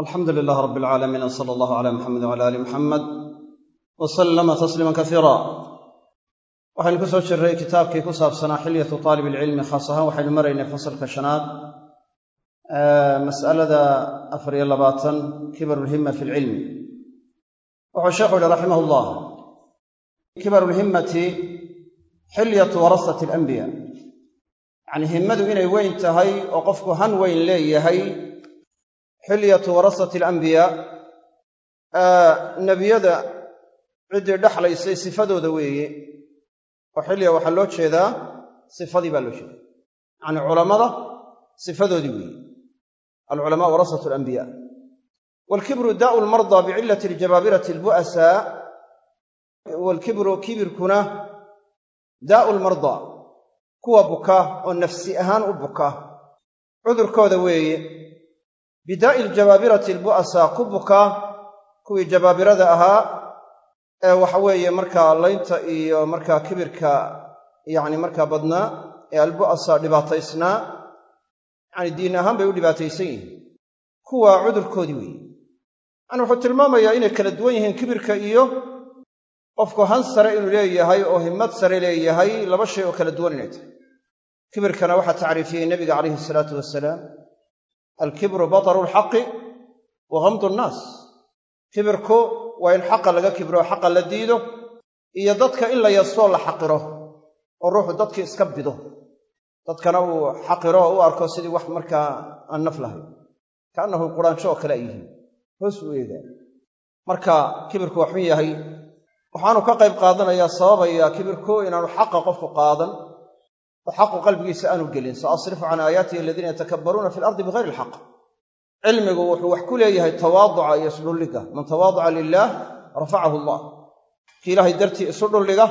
alxamdu lilaah rab alcaalamiin w sala allahu cala muxamed wcala ali muxamed wa sallama tasliiman kasiira waxaynu ku soo jirray kitaabkii ku saabsanaa xilyatu taalib ilcilmi khaas ahaan waxaynu maraynay fasalka shanaad mas'alada afar iyo labaatan kibarulhimma fi lcilmi wuxuu sheekhu yihi raximah llah kibarulhimmati xilyatu warasati alambiya yacnii himmadu inay weyn tahay oo qofku han weyn leeyahay xilyatu warasati alambiyaa nebiyada ciddii dhexlaysay sifadooda weeye oo xilya waxaa loo jeedaa sifadii baa loo jeeda yacnii culammada sifadoodii weeye alculamaa warasatu alambiya waalkibru daa'u lmardaa bicillati aljabaabirati albu'asaa waalkibru kibirkuna daa'u lmardaa kuwa buka oo nafsi ahaan u buka cudurkooda weeye bidaa'i aljabaabirati albu'asaa ku buka kuwii jabaabirada ahaa ee waxa weeye markaa laynta iyo markaa kibirka yacni markaa badnaa ee albu'asaa dhibaataysnaa yacni diin ahaan bay u dhibaataysan yihiin. Kuwa cudurkoodii weeye. Yacni wuxuu tilmaamayaa inay kala duwan yihiin kibirka iyo qofku han sare inuu leeyahay oo himmad sare leeyahay laba shay oo kala duwan inay tahay. Kibirkana waxaa tacriifiyey nebiga calayhi isalaatu wasalaam alkibru bataru lxaqi wa gamdu nnaas kibirku waa in xaqa laga kibro xaqa la diido iyo dadka in la yasoo la xaqiro oo ruuxu dadkii iska bido dadkana uu xaqiro oo u arko sidii wax markaa aan naf lahayn kaannahu quraansho oo kale ay yihiin hoos u eegaa marka kibirku xun yahay waxaanu ka qayb qaadanayaa sababaya kibirku inaanu xaqa qofku qaadan oo xaqu qalbigiisa aanu gelin. Sa asrifu can aayaatihi aladiina yatakabbaruuna fi lardi bigayri ilxaq cilmigu wuxuu wax ku leeyahay tawaaduca iyo isdhulliga man tawaaduca lilaah rafacahu allah. Kii ilaahay dartii isu dhulliga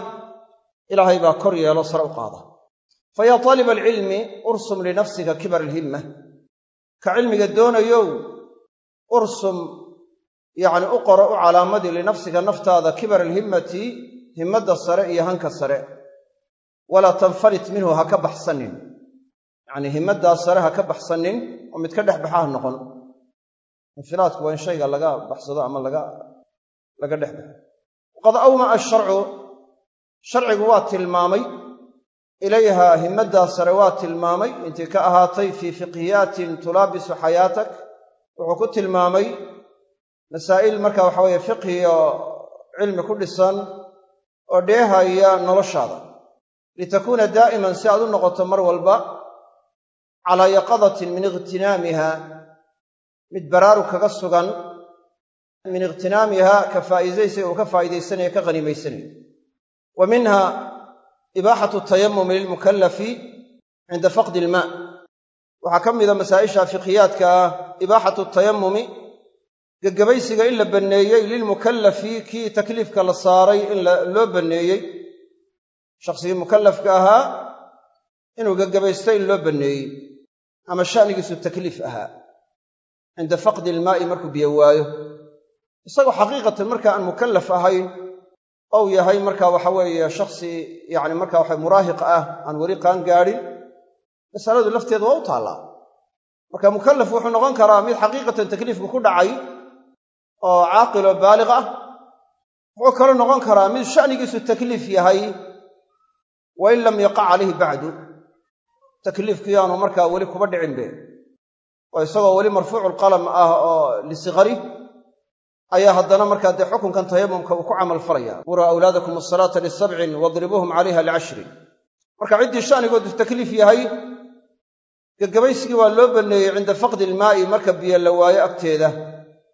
ilaahay baa kor yeelo sare u qaada. Fa yaa taaliba alcilmi ursum linafsika kibar alhimma. Ka cilmiga doonayow ursum yacni u qoro u calaamadii linafsika naftaada kibar alhimmati himmadda sare iyo hanka sare walaa tanfarit minhu ha ka baxsanin. Yacnii himmaddaa sare ha ka baxsanin oo mid ka dhex ha noqon. Infilaadku waa in shayga laga baxsado ama laga dhex baxo. Waqad awma'a asharcu sharcigu waa tilmaamay. Ilayha himmaddaa sare waa tilmaamay. Intii ka ahaatay fii fiqhiyaatin tulaabisu xayaatak. Wuxuu ku tilmaamay masaa'il marka waxa weeye fiqhi oo cilmi ku dhisan oo dheehaya noloshaada litakuuna daa'iman si aad u noqoto mar walba calaa yaqadatin min ikhtinaamiha mid baraaru kaga sugan min ikhtinaamiha ka faa'iidaysa uu ka faa'iidaysanayo ka haniimaysanayo wa minha ibaaxatu tayamumi lilmukallafi cinda faqdi ilmaa waxaa ka mida masaa'isha fiqhiyaadka ah ibaaxatu tayamumi gegabaysiga in la banneeyey lilmukallafi kii takliifka la saaray in loo banneeyey shakhsigii mukallafka ahaa inuu gegabaysto in loo banneeyey ama sha'nigiisu takliif ahaa. Cinda faqdi ilmaa'i markuu biyo waayo. Isagoo xaqiiqatan marka aan mukallaf ahayn ou yahay marka waxa weeye shakhsi yacni marka waxa muraahiq ah aan weli qaan gaadhin masaladu lafteedu waa u taallaa. Marka mukallaf wuxuu noqon karaa mid xaqiiqatan takliifku ku dhacay oo caaqil oo baaliq ah. Wuxuu kaloo noqon karaa mid sha'nigiisu takliif yahay wa in lam yaqa calayhi bacdu takliifkii aanu markaa weli kuba dhicinbe oo isagoo weli marfuuculqalam ah oo lisikari ayaa haddana markaa dee xukunkan tayamumka uu ku camal falaya. Muruu awlaadakum asalaata lisabcin wadribuuhum calayha licashrin marka ciddii sha'nigoodu takliif yahay gegabaysigii waa loo banneeyey cinda faqdi ilmaa'i marka biyo la waayo agteeda.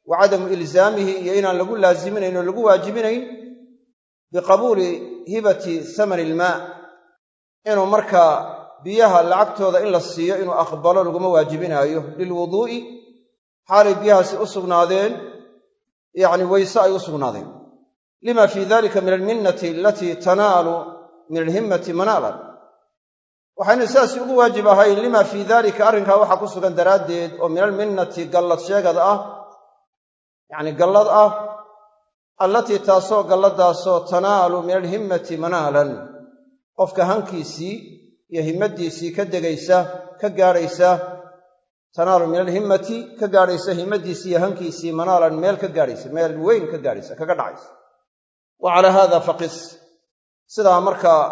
Wa cadamu ilzaamihi iyo inaan lagu laaziminayn oo lagu waajibinayn biqabuuli hibati samani ilmaa inuu markaa biyaha lacagtooda in la siiyo inuu aqbalo laguma waajibinaayo. Lilwuduu'i xaalay biyahaasi u sugnaadeen yacni weyse ay u sugnaadeen. Lima fii dalika min alminnati alatii tanaalu min alhimmati manaalan. Waxayna sidaasi ugu waajib ahayn lima fii dalika arrinkaa waxaa ku sugan daraaddeed oo min alminnati gallad sheegad ah yacni gallad ah allatii taasoo galladaasoo tanaalu min alhimmati manaalan qofka hankiisii iyo himmaddiisii ka degaysa ka gaadhaysa tanaalu min alhimmati ka gaadhaysa himmaddiisii iyo hankiisii manaalan meel ka gaadhaysa meel weyn ka gaadhaysa kaga dhacaysa. Wa calaa haada faqis. Sidaa markaa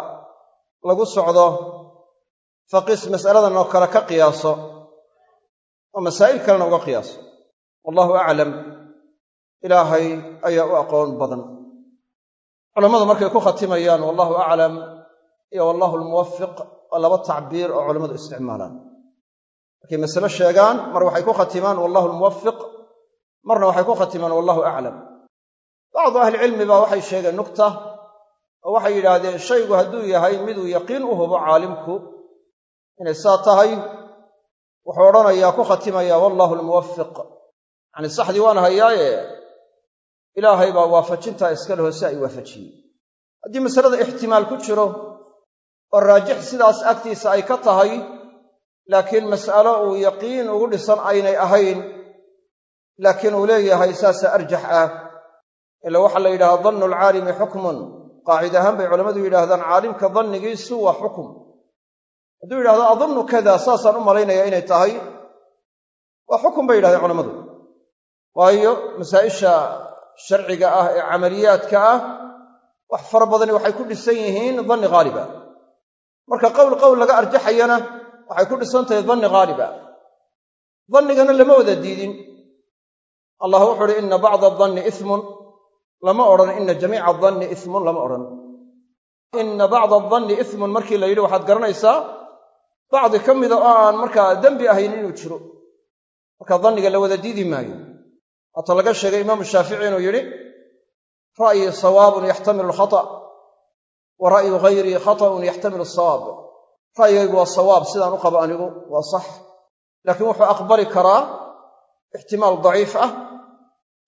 lagu socdo faqis mas'aladan oo kale ka qiyaaso oo masaa'il kalena uga qiyaaso. Wallahu aclam ilaahay ayaa u aqoon badan. Culammadu markay ku khatimayaan wallahu aclam iyo wallahu almuwafiq waa laba tacbiir oo culammadu isticmaalaan. Markay masale sheegaan mar waxay ku khatimaan wallahu almuwafiq marna waxay ku khatimaan wallahu aclam bacdu ahlicilmi baa waxay sheegeen nugta oo waxay yidhaahdeen shaygu hadduu yahay miduu yaqiin u hubo caalimku inay saa tahay wuxuu odhanayaa ku khatimaya wallahu almuwafiq yacni saxdii waan hayaaye ilaahay baa waafajintaa iska leho si ay waafajiyey haddii masalada ixtimaal ku jiro oo raajix sidaas agtiisa ay ka tahay laakiin mas'alo uu yaqiin ugu dhisan aynay ahayn laakiin uu leeyahay saasa arjax ah. Ila waxaa la yidhahdaa dannu alcaalimi xukmun. Qaacid ahaan bay culammadu yidhaahdaan caalimka dannigiisu waa xukum hadduu yidhahdo adunnu kada saasaan u malaynaya inay tahay waa xukun bay yidhahdeen culammadu waayo masaa'isha sharciga ah ee camaliyaadka ah wax fara badani waxay ku dhisan yihiin danni haaliba marka qowl qowl laga arjaxayana waxay ku dhisan tahay danni haaliba dannigana lama wada diidin. Allah wuxuu uhi ina bacda adanni ismun lama odhan ina jamiica adanni ismun lama odhan. Ina bacda adanni ismun markii la yidhi waxaad garanaysaa bacdi ka mida oo aan markaa dembi ahayn inuu jiro. Marka danniga la wada diidi maayo. Haata laga sheegay imaamu shaafici inuu yidhi ra'yii sawaabun yaxtamilu alkhata wa ra'yu hayrii khata'un yaxtamilu asawaab ra'yigaygu waa sawaab sidaan u qabo anigu waa sax. Laakiin wuxuu aqbali karaa ixtimaal daciif ah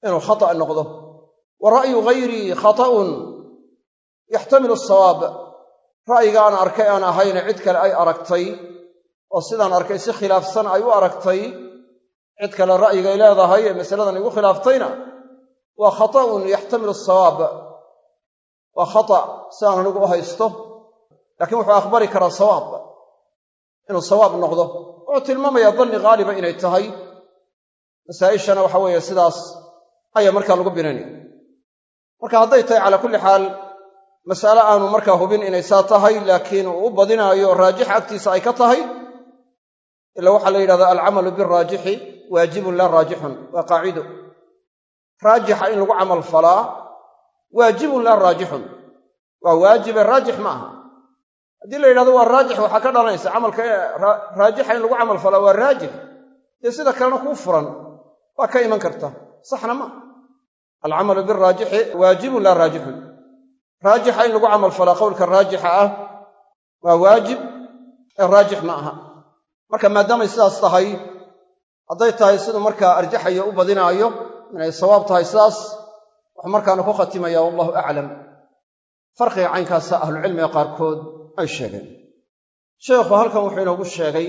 inuu khata' noqdo. Wa ra'yu hayrii khata'un yaxtamilu asawaab ra'yiga aan arkay aan ahayne cid kale ay aragtay oo sidaan arkay si khilaafsan ay u aragtay cid kale ra'yigay leedahay ee masaladan igu khilaaftayna waa khata'un yaxtamilu asawaab waa khata' sidaan anigu u haysto laakiin wuxuu aqbali karaa sawaab. Inuu sawaab noqdo wuxuu tilmaamayaa danni haaliba inay tahay. Masaa'ishana waxa weeye sidaas ayaa markaa lagu binaynaya marka hadday tahay calaa kulli xaal mas'ale aanu markaa hubin inay saa tahay laakiin uu u badinaayo raajix agtiisa ay ka tahay ila waxaa la yidhahdaa alcamalu biraajixi waajibun laa raajixun waa qaacido. Raajixa in lagu camal falaa waajibun laa raajixun. Waa waajibe raajix ma aha. Haddii la yidhahdo waa raajix waxaa ka dhalanaysa camalka raajixa in lagu camal falaa waa raajix. Dee sida kalena kuu furan waa ka iman karta. Saxna ma. Alcamalu biraajixi waajibun laa raajixun. Raajixa in lagu camal falaa qowlka raajixa ah waa waajib ee raajix ma aha. Marka maadaamay sidaas tahay hadday tahay siduu markaa arjaxayo u badinaayo inay wuxuu markaana ku khatimaya wallahu aclam farqiga caynkaasa ahlucilmiga qaarkood ay sheegeen. Sheekhu halkan wuxuu inoogu sheegay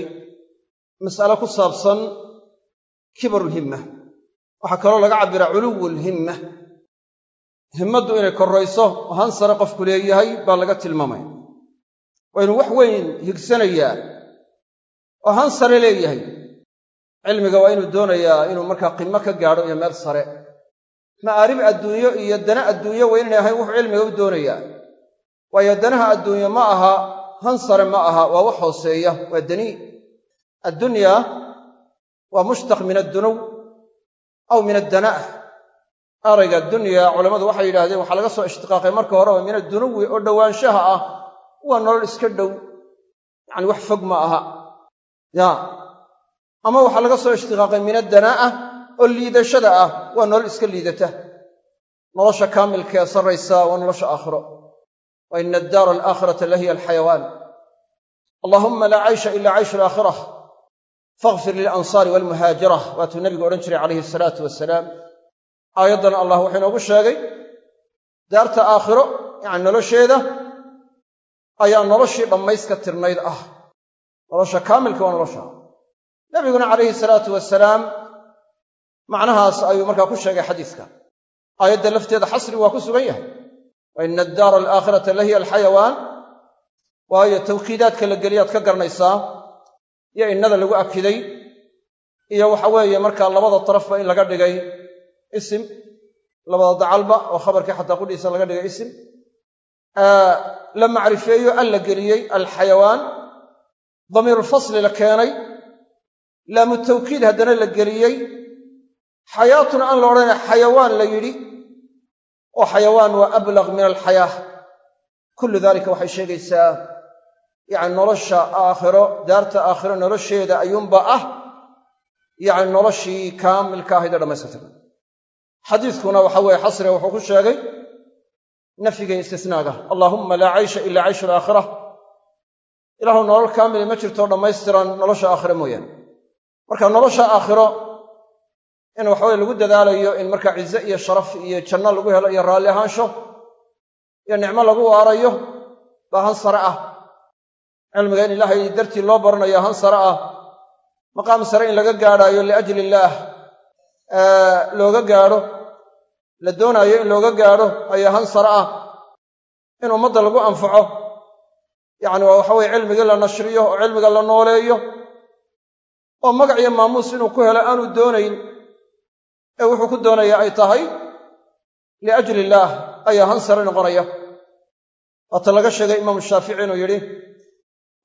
mas'ale ku saabsan kibarulhimma waxaa kaloo laga cabbiraa culuwulhimma himmaddu inay korrayso oo han sare qofku leeyahay baa laga tilmaamaya waa inuu wax weyn higsanayaa oo han sare leeyahay. Cilmiga waa inuu doonayaa inuu markaa qimo ka gaadho iyo meel sare ma'aarib adduunyo iyo dana adduunyo waa inaynay ahayn wuxuu cilmiga u doonayaa. Waayo danaha adduunyo ma aha han sare ma aha waa wax hooseeya waa danii addunyaa waa mushtaq min addunuw aw min addana'a arayga dunya culammadu waxay yidhahdeen waxaa laga soo ishtiqaaqay marka horeba min addunuwi oo dhowaanshaha ah waa nolol iska dhow. Yacani wax fog ma aha. Ya ama waxaa laga soo ishtiqaaqay min addanaa'a oo liidashada ah waa nolol iska liidata. Nolosha kaamilka ee sarraysa waa nolosha aakhiro. Wa ina addaara alaakhirata la hiya alxayawaan. Allaahumma laa caysha ila cayshu alaakhira fakhfir lilansaari waalmuhaajira waatuu nebigu odhan jiray calayhi asalaatu wasalaam aayaddan allah wuxuu inoogu sheegay daarta aakhiro yacani nolosheeda ayaa noloshii dhammayska tirnayd ah. Nolosha kaamilka waa nolosha. Nebiguna calayhi salaatu wasalaam macnahaas ayuu markaa ku sheegay xadiiska. Aayadda lafteeda xasri waa ku sugan yahay. Wa ina addaara alaakhirata la hiya alxayawaan. Waayo tawkiidaadka la geliyaad ka garanaysaa iyo innada lagu akiday iyo waxa weeye markaa labada darafba in laga dhigay isim labada dacalba oo khabarkii xataa qudhiisa laga dhigay isim la macrifeeyo al la geliyey alxayawaan. Damiirulfasli la keenay. Laamu haddana la geliyey xayaatun aan la odhanay xayawaan la yidhi oo xayawaan waa ablaq min alxayaa kullu daalika waxay sheegaysaa yacni nolosha aakhiro daarta aakhiro nolosheeda ayuunba ah yacni noloshii kaamilka ahayd ee dhammaystirtay. Xadiiskuna waxa weeye xasriga wuxuu ku sheegay nafyiga istisnaaga. Allaahumma laa caysha ila cayshu alaakhira ilaahu nolol kaamili ma jirto dhammaystiran nolosha aakhiro mooyaane. Marka nolosha aakhiro in waxaweye lagu dadaalayo in markaa cize iyo sharaf iyo janno lagu helo iyo raalli ahaansho iyo nicmo lagu waarayo baa han sare ah. Cilmiga in ilaahay dartii loo baranayo han sare ah. Maqaam sare in laga gaadhaayo liajli illaah looga gaadho la doonaayo in looga gaadho ayaa han sare ah. In ummadda lagu anfaco yacni waa waxa weye cilmigii la nashriyo oo cilmiga la nooleeyo oo magac iyo maamuus inuu ku helo aanu doonayn ee wuxuu ku doonaya ay tahay liajli illaah ayaa han sare noqonaya. Waata laga sheegay imaamu shaafici inuu yidhi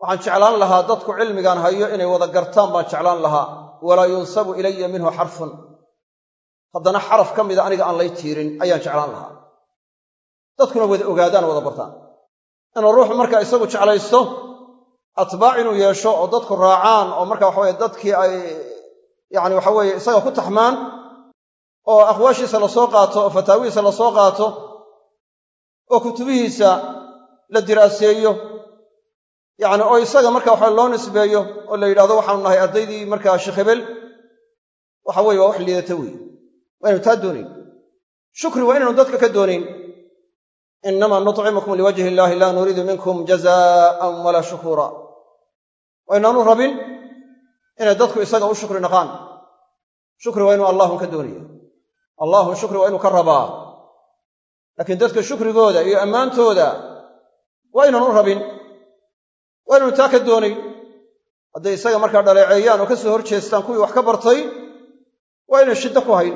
waxaan jeclaan lahaa dadku cilmigaan hayo inay wada gartaan baan jeclaan lahaa. Walaa yunsabu ilaya minhu xarfun. Haddana xaraf ka mida aniga aan lay tiirin ayaan jeclaan lahaa. Dadkuna wada ogaadaan wada bartaan. Inuu ruuxu marka isagu jeclaysto atbaac inuu yeesho oo dadku raacaan oo marka waxaweye dadkii ay yacni waxa weeye isaga ku taxmaan oo aqwaashiisa la soo qaato oo fataawihiisa la soo qaato oo kutubihiisa la diraaseeyo yacni oo isaga marka waxa loo nisbeeyo oo la yidhahdo waxaanu nahay ardaydii markaa sheekh hebel waxa weye waa wax liidata weeye. Waa ynu taa doonayn shukri waa inaynu dadka ka doonayn innamaa nutcimukum liwajhi illaahi laa nuriidu minkum jazaa'an walaa shukuura waa inaanu rabin inay dadku isaga u shukri naqaan. Shukri waa inuu allahun ka doonaya allahun shukri waa inuu ka rabaa. Laakiin dadka shukrigooda iyo ammaantooda waa inaanu rabin waa inaynu taa ka doonayn hadday isaga markaa dhaleeceeyaan oo ka soo hor jeestaan kuwii wax ka bartay waa inay shiddo ku hayn.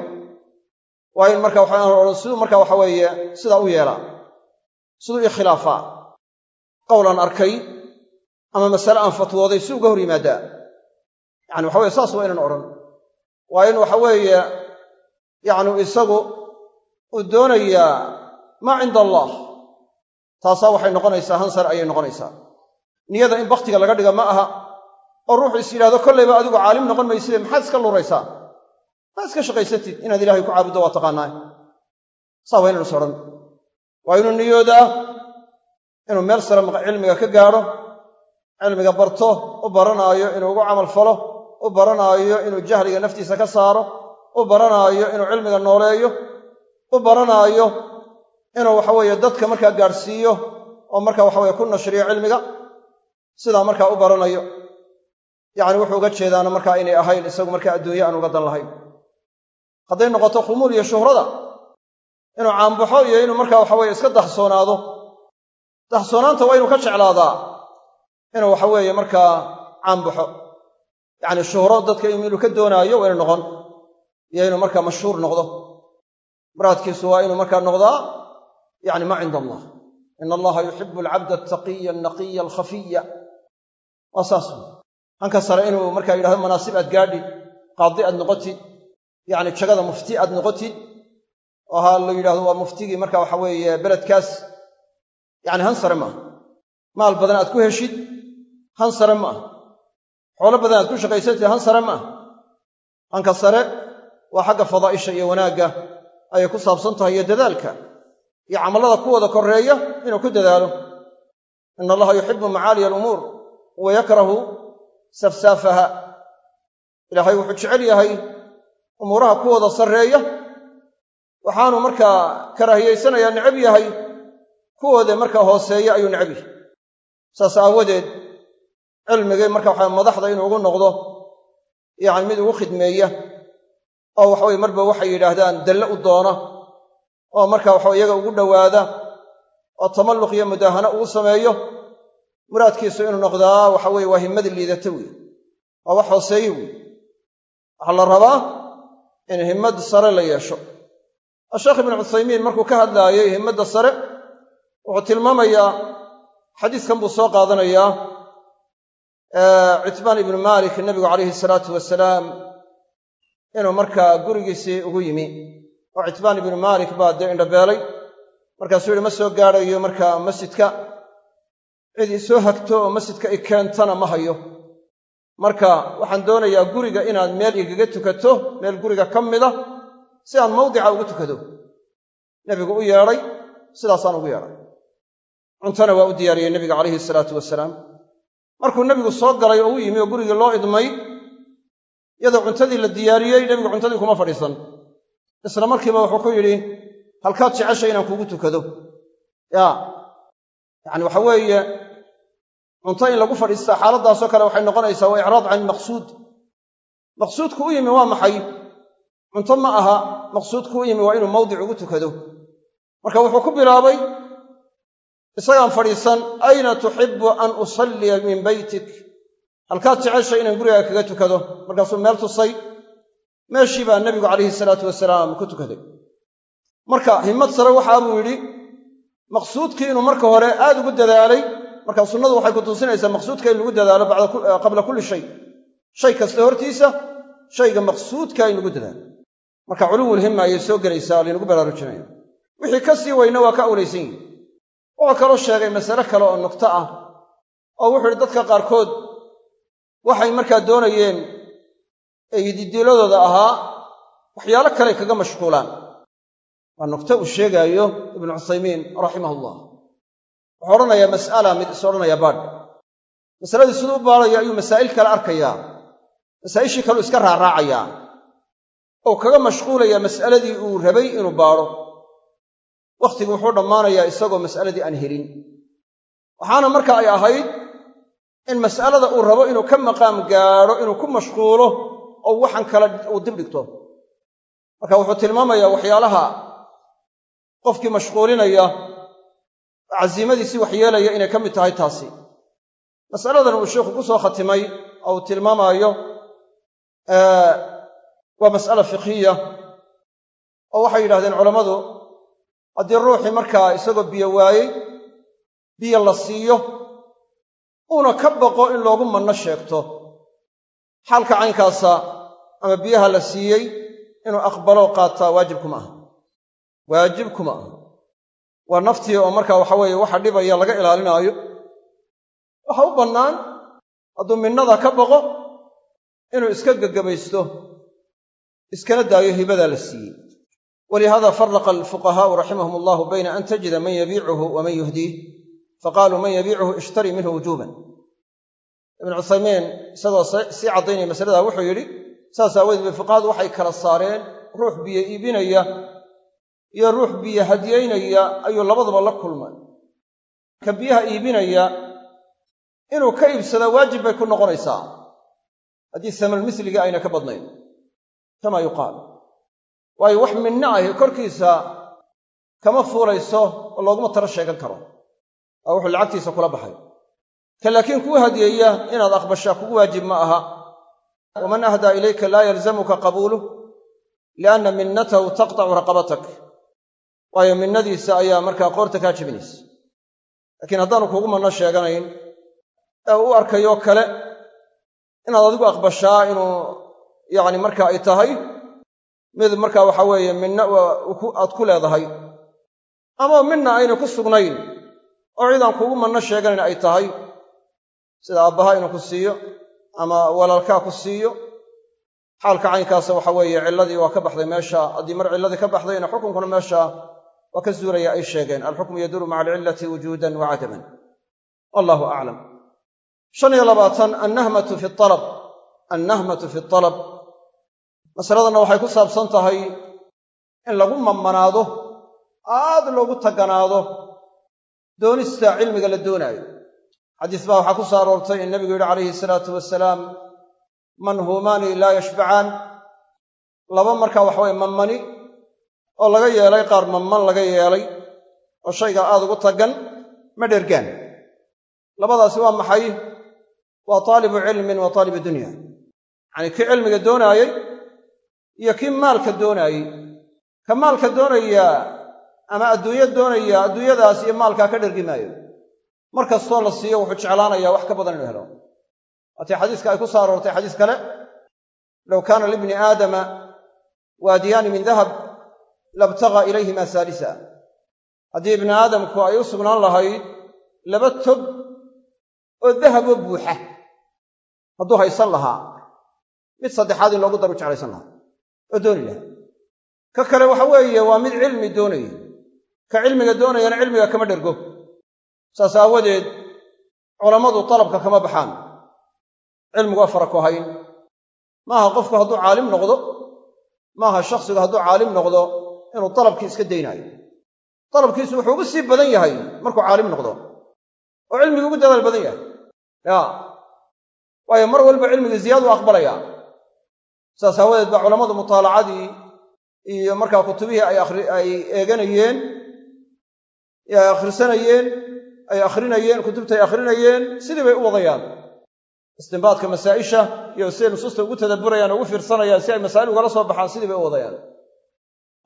Waa in marka waxaan siduu marka waxa weeye sidaa u yeelaa. Siduu ii khilaafaa qowlaan arkay ama masale aan fatwooday si uga hor yimaaddaa yacani waxa weye saas waa inaan odhan waa in waxa weeye yacnu isagu uu doonayaa maa cinda allah. Taasaa waxay noqonaysaa hansar ayay noqonaysaa. Niyada in bakhtiga laga dhiga ma aha oo ruuxu is yidhahdo kollayba adigu caalim noqon mayside maxaad iska luraysaa maa iska shaqaysatid inaad ilaahay ku caabuddo waa taqaanaa. Saa waa inaynu sodhan. Waa inuu niyoodaa inuu meel sare cilmiga ka gaadho cilmiga barto u baranaayo inuu ugu camal falo u baranaayo inuu jahliga naftiisa ka saaro u baranaayo inuu cilmiga nooleeyo u baranaayo inuu waxaweeye dadka markaa gaadhsiiyo oo marka waxaweye ku nashriyo cilmiga sidaa markaa u baranayo. Yacni wuxuu uga jeedaana markaa inay ahayn isagu markaa adduunye aan uga dan lahayn hadday noqoto khumuul iyo shuhrada inuu caanbaxo iyo inuu markaa waxaweye iska dahsoonaado dahsoonaanta waa inuu ka jeclaadaa inuu waxaweeye markaa caanbaxo. Yacni shuhro dadka inuu ka doonaayo waa inu noqon iyo inuu markaa mashhuur noqdo. Muraadkiisu waa inuu markaa noqdaa yacni maa cinda allah. Ina allaha yuxibu alcabda altaqiya alnaqiya alkhafiya waa saas. Hanka sare inuu markaa yidhahdo manaasib aad gaadhi qaadi aad noqotid yacni jagada mufti aad noqotid oo ha la yidhahdo waa muftigii marka waxa weeye beledkaas. Yacni han sare maaha maal badan aad ku heshid han sare ma aha. Xoolo badan aad ku shaqaysatid han sare ma aha. Hanka sare waa xagga fadaa'isha iyo wanaagga ayay ku saabsan tahay iyo dadaalka iyo camallada kuwooda korreeya inuu ku dadaalo. Ina allaha yuxibu macaaliya alumuur wa yakrahu safsaafaha. Ilaahay wuxuu jecel yahay umuuraha kuwooda sarreeya. Waxaanu markaa karaahiyaysanayaa necab yahay kuwooda markaa hooseeya ayuu necab yahay. Saas aawadeed cilmigii marka waxa madaxda inuu ugu noqdo yacni mid ugu khidmeeya oo waxaweye marba waxay yidhaahdaan dalle u doona oo marka waxa iyaga ugu dhowaada oo tamalluq iyo mudaahano ugu sameeyo muraadkiisu inuu noqdaa waxa weye waa himmadi liidata wey waa wax hooseeye wey waxaa la rabaa in himmad sare la yeesho. Asheekh ibnu cuthaymiin markuu ka hadlaayey himmadda sare wuxuu tilmaamayaa xadiiskan buu soo qaadanayaa citbaan ibnu maalik nebigu calayhi salaatu wasalaam inuu markaa gurigiisii ugu yimi. Oo citbaan ibnu maalik baa dee indhabeelay markaasuu yihi ma soo gaadhayo markaa masjidka? Cid i soo hagto oo masjidka i keentana ma hayo. Marka waxaan doonayaa guriga inaad meel igaga tukato meel guriga ka mida si aan mawdica ugu tukado. Nebigu u yeedhay sidaasaan ugu yeedhay. Cuntona waa u diyaariyey nebiga calayhi salaatu wasalaam. Markuu nebigu soo galay oo u yimi oo gurigii loo idmay iyadoo cuntadii la diyaariyey nebigu cuntadii kuma fadhiisan. Isla markiiba wuxuu ku yidhi halkaad jeceshay inaan kugu tukado. Yaa yacani waxa weeye cunto in lagu fadhiistaa xaaladdaasoo kale waxay noqonaysaa waa icraad can ilmaqsuud maqsuudku u yimi waa maxay? Cunto ma aha maqsuudku u yimi waa inuu mawdic ugu tukado. Marka wuxuu ku bilaabay isagaan fadhiisan ayna tuxibu an usalliya min beytik halkaad jeceshay inaan gurigaa kaga tukado? Markaasuu meel tusay. Meeshii baa nebigu calayhi salaatu wasalaam ku tukaday. Marka himmad sare waxaa buu yidhi maqsuudkii inuu marka hore aad ugu dadaalay. Marka sunnadu waxay ku tusinaysaa maqsuudka in lagu dadaalo qabla kulli shay. Shay kasta hortiisa shayga maqsuudka in lagu dadaalo. Marka culuwulhimma ayay soo gelaysaa laynagu baraarujinaya wixii ka sii weyna waa ka awlaysan yihi wuxuu kaloo sheegay masale kale oo nugto ah oo wuxuu yidhi dadka qaarkood waxay markaa doonayeen ee yididiiladooda ahaa waxyaalo kale kaga mashquulaan. Waa nugto uu sheegaayo ibnu cuthaymiin raximahullah. Wuxuu odhanayaa mas'ala mid is odhanayaa baadh. Masaladii siduu u baadhayo ayuu masaa'il kale arkayaa. Masaa'ishii kaleu iska raaraacayaa. Oo kaga mashquulayaa mas'aladii uu rabay inuu baadho. Wakhtigu wuxuu dhammaanayaa isagoo mas'aladii aan helin. Waxaana marka ay ahayd in mas'alada uu rabo inuu ka maqaam gaadho inuu ku mashquulo oo waxan kale uu dib dhigto. Marka wuxuu tilmaamayaa waxyaalaha qofkii mashquulinaya casiimadiisii wax yeelaya inay ka mid tahay taasi. Masaladan uu sheikhu ku soo khatimay oo uu tilmaamaayo waa mas'ala fiqhiya oo waxay yidhahdeen culammadu haddii ruuxii markaa isagoo biyo waayey biyo la siiyo uuna ka baqo in loogu manno sheegto. Xaalka caynkaasa ama biyaha la siiyey inuu aqbaloo qaataa waajib kuma aha. Waajib kuma aha. Waa naftii oo markaa waxa weeye waxa dhibaya laga ilaalinaayo. Waxa u bannaan hadduu minnada ka baqo inuu iska gegabaysto iskana daayo hibadaa la siiyey. Walihaada faraqa alfuqahaa'u raximahum allahu bayna an tajida man yabiicuhu waman yuhdiih faqaaluu man yabiicuhu ishtarii minhu wujuuban ibnu cuthaymiin isagoo sii caddaynaya masaladaa wuxuu yidhi saas aawadeed bay fuqahadu waxay kala saareen ruux biyo iibinaya iyo ruux biyo hadiyaynaya ayuu labadaba la kulmay ka biyaha iibinaya inuu ka iibsadaa waajib bay ku noqonaysaa haddii samal misliga ayna ka badnayn kama yuqaal waayo wax minno ahi korkiisa kama fuulayso oo looguma taro sheegan karo waa wuxuu lacagtiisa kula baxay. Ka laakiin kuu hadiyeeya inaad aqbashaa kugu waajib ma aha. Waman ahdaa ilayka laa yalzamuka qabuuluh lianna minnatahu taqtacu raqabatak. Waayo minnadiisa ayaa markaa qoorta kaa jebinaysa. Laakiin haddaanu kugu manno sheeganayn ee u arkayo kale inaad adigu aqbashaa inuu yacni marka ay tahay mid marka waxa weeye minna aad ku leedahay. Ama midna ayna ku sugnayn oo cid aan kugu manno sheeganayn ay tahay sida aabbaha inuu ku siiyo ama walaalkaa ku siiyo. Xaalka caynkaasa waxa weeye cilladii waa ka baxday meesha. Haddii mar cilladii ka baxdayna xukunkuna meesha waa ka zuulaya ay sheegeen. Alxukmu yaduuru maca alcillati wujuudan wa cadaman. Wallahu aclam shan iyo labaatan annahmatu fi alab annahmatu fi alab masaladanna waxay ku saabsan tahay in lagu mammanaado aad loogu taganaado doonista cilmiga la doonaayo. Xadiis baa waxaa ku soo aroortay in nebigu yidhi calayhi salaatu wasalaam manhuumaani laa yashbacaan. Laba markaa waxaweye mammani oo laga yeelay qaar mamman laga yeelay oo shayga aad ugu taggan ma dhergaan. Labadaasi waa maxay? Waa taalibu cilmin wa taalibu dunya yacanii kii cilmiga doonaayey iyo kii maalka doonaayey ka maalka doonaya ama adduunyo doonaya adduunyadaas iyo maalkaa ka dhergi maayo. Mar kastoo la siiyo wuxuu jeclaanayaa wax ka badan inuu helo. Waatii xadiiska ay ku soo aroortay xadiis kale. Low kaana libni aadama waadiyaani min dahab labtaga ilayhima saalisa. Haddii ibni aadamku ay u sugnaan lahayd laba tog oo dahaboo buuxa hadduu haysan lahaa mid saddexaad in loogu daru jeclaysan lahaa oo dooni lahaa. Ka kale waxa weeye waa mid cilmi doonaya ka cilmiga doonayana cilmiga kama dhergo. Saas aawadeed culammadu dalabka kama baxaan. Cilmigu waa ku hayn. Maaha qofku hadduu caalim noqdo? Maaha shakhsigu hadduu caalim noqdo inuu dalabkii iska daynaayo? Dalabkiisu wuxuu ugu sii badan yahay markuu caalim noqdo. Oo cilmigii ugu dadaal badan yahay. Ya waayo mar walba cilmigii ziyaadu aqbalaya. Saas aawadeed baa culammadu mutaalacadii iyo markaa kutubihii ay eeganayeen ay akhrisanayeen ay akhrinayeen kutubtay akhrinayeen sidii bay u wadayaan. Istinbaadka masaa'isha iyo siday nusuusta ugu tadabburayaan o ugu fiirsanayaan si ay masaa'il ugala soo baxaan sidii bay u wadayaan.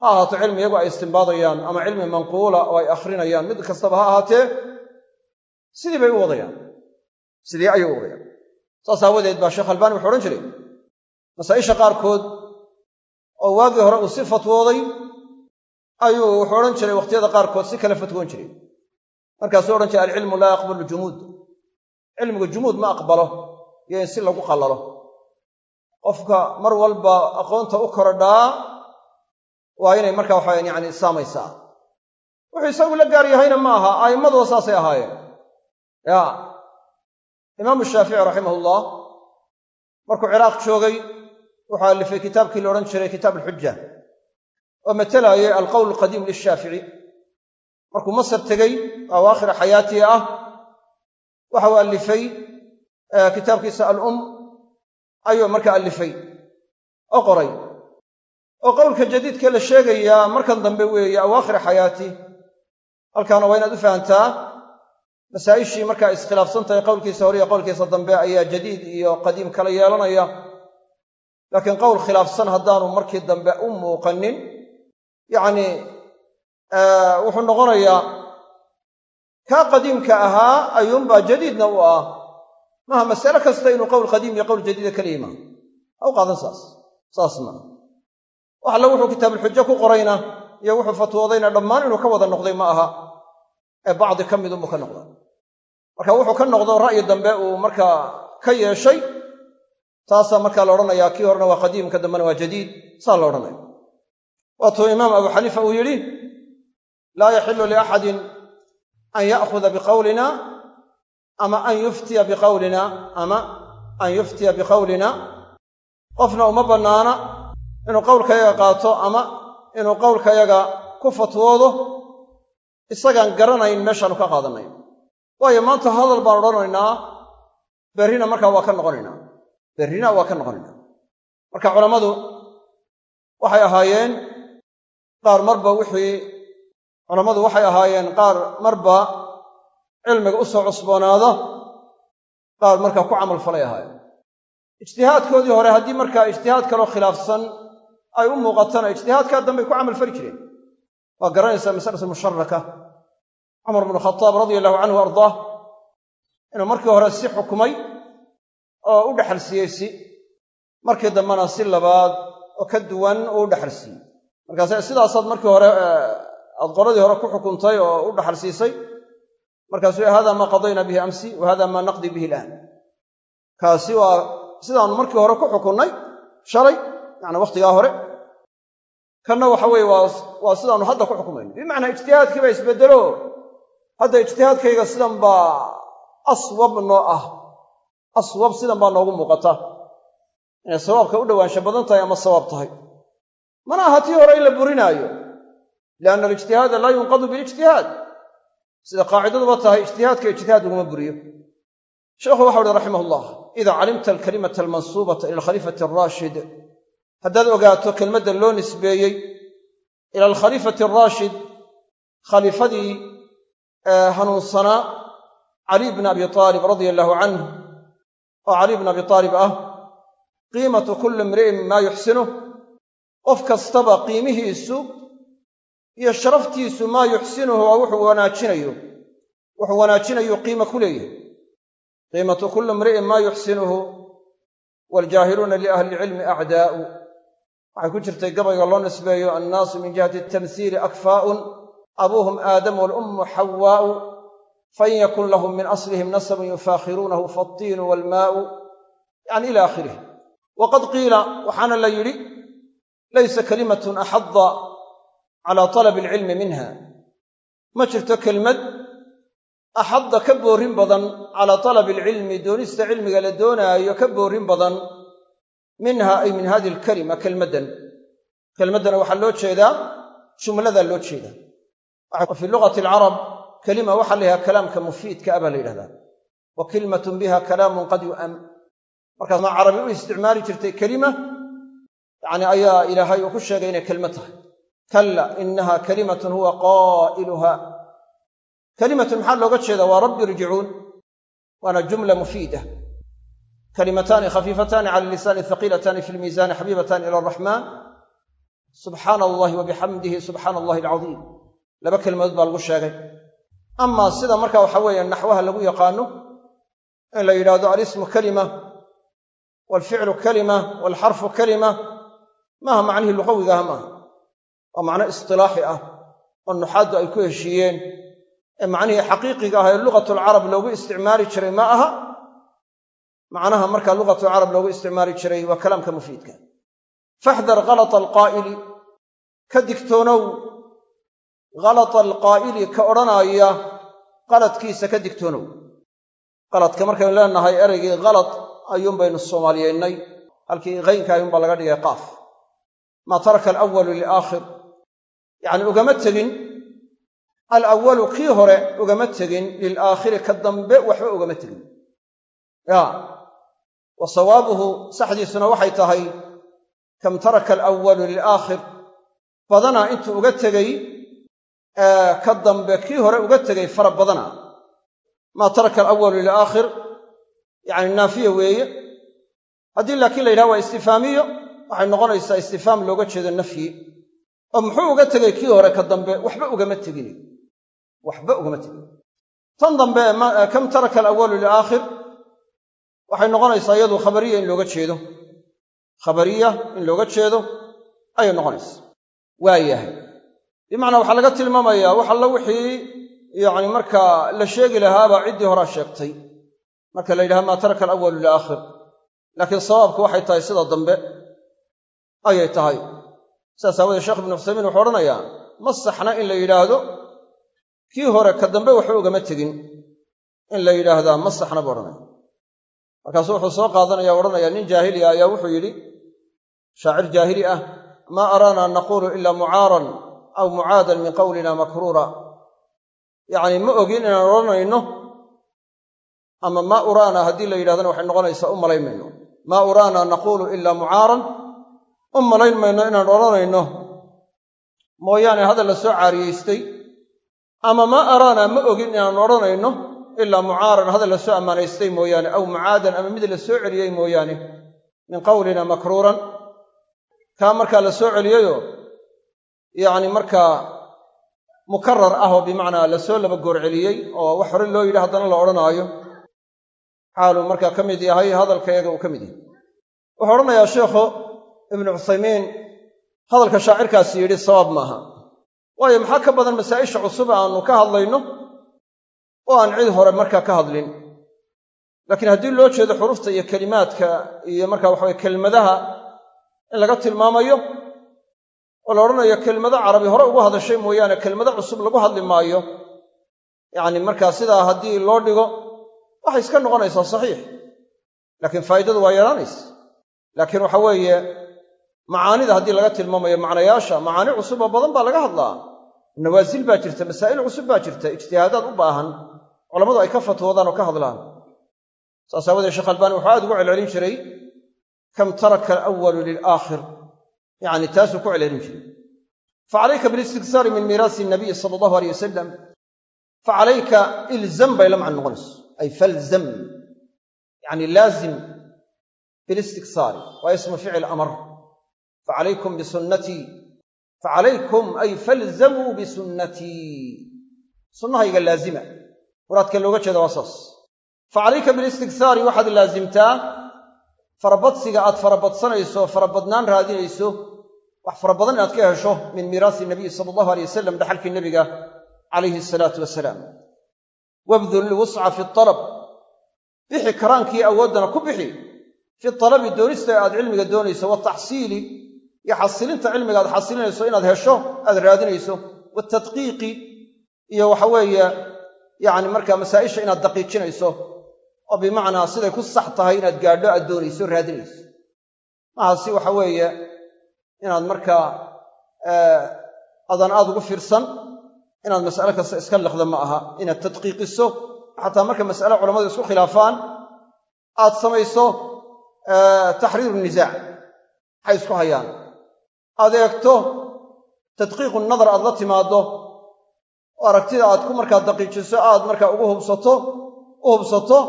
Ha ahaato cilmi iyagu ay istinbaadayaan ama cilmi manquula oo ay akhrinayaan mid kastaba ha ahaatee sidii bay u wadayaan. Sidii ayay u wadayaan. Saas aawadeed baa sheekh albaani wuxuu odhan jiray masaa'isha qaarkood oo waagii hore uu si fatwooday ayuu wuxuu odhan jiray wakhtiyada qaarkood si kale fatwoon jiray. Markaasuu odhan jiray alcilmu laa yaqbalu jumuud cilmigu jumuud ma aqbalo iyo in si lagu qallalo qofka mar walba aqoonta u korodhaa waa inay markaa waxawayan yani saamaysaa. Wuxuu isagu la gaar yahayna ma aha a'immaduba saasay ahaayeen. Ya imaamu shaafici raximahullah markuu ciraaq joogay wuxuu allifay kitaabkii la odhan jiray kitaab alxuja oo matelaayay alqowl alqadiim lishaafici. Markuu masar tegey awaakhira xayaatii ah waxa uu allifay kitaabkiisa alum ayuu markaa allifay oo qoray. Oo qowlka jadiidka la sheegayaa markan dambe weeye awaakhira xayaati. Halkaana waa inaad u fahantaa masaa'ishii markaa iskhilaafsan tahay qowlkiisa hore qowlkiisa dambe ayaa jadiid iyo qadiim kala yeelanaya. Laakiin qowl khilaafsan haddaanu markii dambe u muuqanin yacni wuxuu noqonayaa kaa qadiimka ahaa ayuunbaa jadiidna u ah. Maaha masale kasta inuu qowl qadiim iyo qowl jadiida kala yimaa ha u qaadan saas. Saas maa wax alle wuxuu kitaabulxujo ku qorayna iyo wuxuu fatwoodayna dhammaan inuu ka wada noqday ma aha. Ee bacdi ka midunbuu ka noqda marka wuxuu ka noqdo ra'yi dambe uu markaa ka yeeshay taasaa markaa la odhanayaa kii horena waa qadiim ka dambena waa jadiid saa la odhanaya waatuu imaam abu xaniifa uu yidhi laa yaxilu liaxadin an ya'khuda biqawlina ama an yuftiya biqawlina ama an yuftiya biqawlina. Qofna uma bannaana inuu qowlkayaga qaato ama inuu qowlkayaga ku fatwoodo isagaan garanayn meeshaanu ka qaadanay waayo maanta hadal baan odhanaynaa berrina markaa waa ka noqonaynaa. Berrina waa ka noqonaynaa. Marka culammadu waxay ahaayeen qaar marba wixii culammadu waxay ahaayeen qaar marba cilmiga u soo cusboonaada qaar markaa ku camal falay ahaayeen. Ijtihaadkoodii hore haddii markaa ijtihaad kaloo khilaafsan ay u muuqatana ijtihaadkaa dambey ku camal fali jireen. Waa garanaysaa masalatu musharaka cumar bnu khataab radia allahu canhu ardaah inuu markii hore si xukumay oo u dhexal siiyey si markii dambena si labaad oo ka duwan uu u dhexal siiyey markaase sidaasaad markii hore aad qoladii hore ku xukuntay oo u dhaxal siisay markaasuu hada maa qadayna bihi amsi wa hada maa naqdi bihi ilaan. Kaasi waa sidaanu markii hore ku xukunnay shalay yani wakhtigaa hore. Kanna waxa weeye waa sidaanu hadda ku xukumayno. Bimacnaa ijtihaadkii baa isbeddelo. Hadda ijtihaadkayga sidan baa aswab noo ah. Aswab sidan baa noogu muuqata. Inay sawaabka u dhowaansha badan tahay ama sawaab tahay mana aha tii in la burinaayo. Lianna alijtihaada laa yunqadu bilijtihaad sida qaacidaduba tahay ijtihaadka ijtihaad laguma buriyo. Sheekhu waxau uhi raximah ullah idaa calimta alkalimata almansuubata ila alkhaliifati araashid haddaad ogaato kelmadda loo nisbeeyey ila alkhaliifati araashid khaliifadii hanuunsanaa caliy bni abi aalib radia allaahu canh oo caliy bni abi aalib ah qiimatu kulli imri'in maa yuxsinuh qof kastaba qiimihiisu iyo sharaftiisu maa yuxsinuhu waa wuxuu wanaajinayo wuxuu wanaajinayu qiimo ku leeyahay. Qiimatu kulli imri'in maa yuxsinuhu waljaahiluuna liahli ilcilmi acdaa'u waxay ku jirtay gabayga loo nisbeeyo annaasu min jihati tamhiili akfaa'un abuuhum aadamu walummu xawaa'u fain yakun lahum min aslihim nasabun yufaakhiruunahu faatiinu waalmaa'u yani ila aakhirih. Waqad qiila waxaana la yidhi laysa kalimatun axadda calaa talabi alcilmi minha ma jirto kelmad axadda ka boorin badan calaa talabi alcilmi doonista cilmiga la doonaayo ka boorin badan minha ay min hadihi alkalima kelmaddan kelmaddana waxaa loo jeedaa jumladaa loo jeedaa fii lugati alcarab kelima waxaa la yidhaha kalaamka mufiidka ah baa la yidhahdaa wa kalimatun biha kalaamun qad yu'am markaas yacni ayaa ilaahay uu ku sheegay inay kelmo tahay. Kalla inaha kalimatun huwa qaa'iluha. Kalimatun maxaa looga jeedaa? Waa rabbi irjicuun waana jumla mufiida. Kalimataani khafiifataani cala lisaani haqiilataani fi lmiisaani xabiibataani ila araxmaan subxaana allahi wa subxaana allahi alcadiim. Laba kelmadood baa lagu sheegay. Amaa sida marka waxa weeye naxwaha lagu yaqaano in la yidhaahdo alismu kalima waalficlu kalima waalxarfu kalima maaha macnihii luqawigaha maaha. Waa macno istilaaxi ah oo nuxaaddu ay ku heshiiyeen. Ee macnihii xaqiiqiga ah ee lugatulcarab loogu isticmaali jiray ma aha? Macnaha markaa lugatulcarab loogu isticmaali jiray waa kalaamka mufiidka. Faxdar kalata alqaa'ili. Ka digtoonow. Kalata alqaa'ili ka odhanaaya qaladkiisa ka digtoonow. Qaladka markaynu leenahay ereygii kalad ayuun baynu soomaaliyeynay halkii qaynka ayuunbaa laga dhigay qaaf maa taraka alawalu lilaakhir yacni ugama tegin alawalu kii hore ugama tegin lilaakhiri ka dambe waxba ugama tegin. Ya. Wa sawaabuhu saxdiisuna waxay tahay kam taraka alawalu lilaakhir badanaa intuu uga tegey ka dambe kii hore uga tegay fara badana maa taraka alawalu lilaakhir yacni naafiya haddii laakiin la yidhaha waa istifaamiyo waxay noqonaysaa istifaam looga jeedo nafyi. Oo muxuu uga tegay kii hore ka dambe? Waxba ugama tegin. Waxba ugama tegin. Tan dambe kam taraka alawalu lilaakhir waxay noqonaysaa iyadu khabariya in looga jeedo. Khabariya in looga jeedo ayay noqonaysaa. Waa yahay bimacnaa waxaa laga tilmaamayaa wax alla wixii yacni markaa la sheegi lahaabaa ciddii horaa sheegtay. Marka la yidhaha maa taraka alawalu lilaakhir laakiin sawaabku waxay tahay sida dambe ayay tahay. Sidaas aawadee sheekh ibnu cusaymiin wuxuu odhanayaa ma saxna in la yidhaahdo? Kii hore ka dambe waxba ugama tegin in la yidhaahdaa ma saxna buu odhanaya markaasuu wuxuu soo qaadanaya odhanaya nin jaahili ah ayaa wuxuu yidhi shaacir jaahili ah maa araana naquulu ila mucaaran aw mucaadan min qawlina makruura. Yacni ma ogin inaan odhanayno ama maa uraana haddii la yidhahdana waxay noqonaysaa u malayn mayno maa uraana naquulu ila mucaaran u malayn mayno inaan odhanayno mooyaane hadal la soo caariyeystay. Ama maa araana ma ogin inaan odhanayno ilaa mucaaran hadal la soo ammaanaystay mooyaane. Aw mucaadan ama mid la soo celiyey mooyaane. Min qawlina makruuran. Kaa markaa la soo celiyeyoo yacni markaa mukarar ah oo bimacnaa la soo laba goor celiyey oo wax hore loo yidhi haddana la odhanaayo. Xaaluu markaa ka mid yahay hadalkayaga uu ka mid yahay. Wuxuu odhanayaa sheikhu ibnu cuthaymiin hadalka shaacirkaasi yidhi sawaab maaha. Waayo maxaa ka badan masaa'isha cusub aanu ka hadlayno? Oo aan cid hore markaa ka hadlin. Laakiin haddii loo jeedo xurufta iyo kelimaadka iyo markaa waxaweye kelmadaha in laga tilmaamayo oo la odhanayo kelmado carabi hore ugu hadashay mooyaane kelmado cusub lagu hadli maayo yacni markaa sidaa haddii loo dhigo waxay iska noqonaysaa saxiix. Laakiin faa'idadu waa yaraanaysa. Laakiin waxa weeye macaanida haddii laga tilmaamayo macnayaasha macaani cusuboo badan baa laga hadlaa. Nawaasil baa jirta masaa'il cusub baa jirta ijtihaadaad u baahan culammadu ay ka fatwoodaan oo ka hadlaan. Saas aawadee sheekh albaani wuxuu aad ugu celcelin jiray kam taraka alawalu lilaakhir. Yacni taasuu ku celcelin jiray. Facalayka bilistigsaari min miiraasi nabiyi sala allahu aleyh wasalam facalayka ilzam bay la macno noqonayso ay falzam. Yacni laazim bilistigsaari waa ismu ficil amar facalaykum bisunnatii facalaykum ay falzamuu bisunnatii sunnahayga laazima muraadka looga jeeda waa saas facalayka bilistighaari waxaad laasimtaa farabadsiga aad farabadsanayso farabadnaan raadinayso wax fara badan inaad ka hesho min miiraasi nabiyi sala allahu alay wasalam dhaxalkii nebiga calayhi asalaatu wasalaam wabdul lwusca fi alab bixi karaankii awooddana ku bixi fi alabi doonista aad cilmiga doonayso wataxsiili iyo xasilinta cilmiga aad xasilinayso inaad hesho aad raadinayso. Watadqiiqi iyo waxa weeye yacni markaa masaa'isha inaad daqiijinayso oo bimacnaa siday ku sax tahay inaad gaadho aad doonayso raadinayso. Maaha waxa weeye inaad markaa adan aad ugu fiirsan inaad mas'ale kasta iska liqda ma aha. Inaad tadqiiqiso xataa marka mas'ale culammadu isku khilaafaan aad samayso taxriiru nisaac maxay isku hayaan aad eegto tadqiiqu nadar aad la timaaddo oo aragtida aad ku markaa daqiijiso aad markaa ugu hubsato u hubsato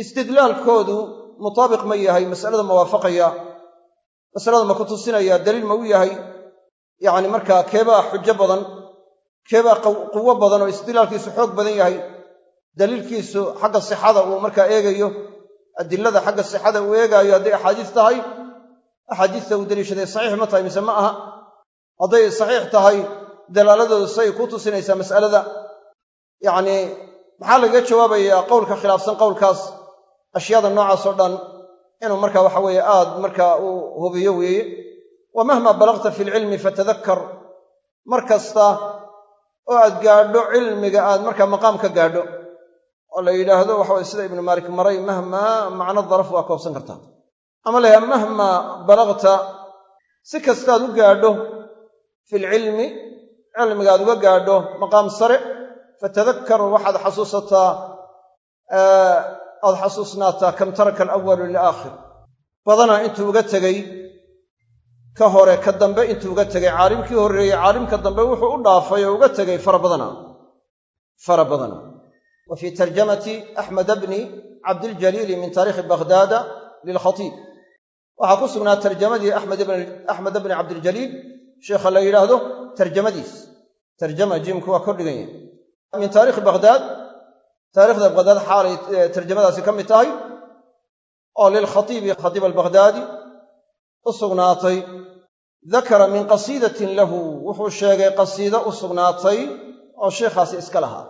istidlaalkoodu mutaabiq ma yahay masalada ma waafaqaya masalada ma ku tusinaya daliil ma u yahay yacni markaa keebaa xujo badan keebaa quwo badan oo istidlaalkiisu xoog badan yahay daliilkiisu xagga sixada uu markaa eegayo adilada xagga sixada uu eegaayo hadday axaadiis tahay axaadiista uu daliishaday saxiix ma tahay mise ma aha. Hadday saxiix tahay dalaaladoodu say ku tusinaysaa mas'alada. Yacnii maxaa lagaga jawaabayaa qowlka khilaafsan qowlkaas? Ashyaada noocaas oo dhan inuu marka waxa weeye aad marka uu hubiyo weeye. Wa mahma balagta fi lcilmi fatadakkar mar kasta oo aad gaadho cilmiga aad markaa maqaam ka gaadho. Oo la yidhaahdo waxa weye sida ibnu maalik maray mahmaa macno daraf waa koobsan kartaa ama layaha mahmaa balagta si kastaad u gaadho fi lcilmi cilmiga aad uga gaadho maqaam sare fatadakkar waxaad xasuusataa aad xasuusnaataa kam taraka alawalu lilaakhir. Badanaa intuu uga tegey ka hore ka dambe intuu uga tegey caalimkii horreeyey caalimka dambe wuxuu u dhaafay oo uga tegey fara badana. Fara badana. Wa fii tarjamati axmeda bni cabdiljaliili min taariikhi baghdaada lilkhatiib waxaa ku sugnaa tarjamadii axmed bni cabdiljaliil sheikha la yidhaahdo tarjamadiis. Tarjama jimku waa kordhigan yahay min taarikhi baghdaad taarikhda baghdaad xaalay tarjamadaasi ka mid tahay. Oo lilkhatiibi khatiib albaghdadi. U sugnaatay. Dakara min qasiidatin lahu. Wuxuu sheegay qasiido u sugnaatay oo sheikhaasi iska lahaa.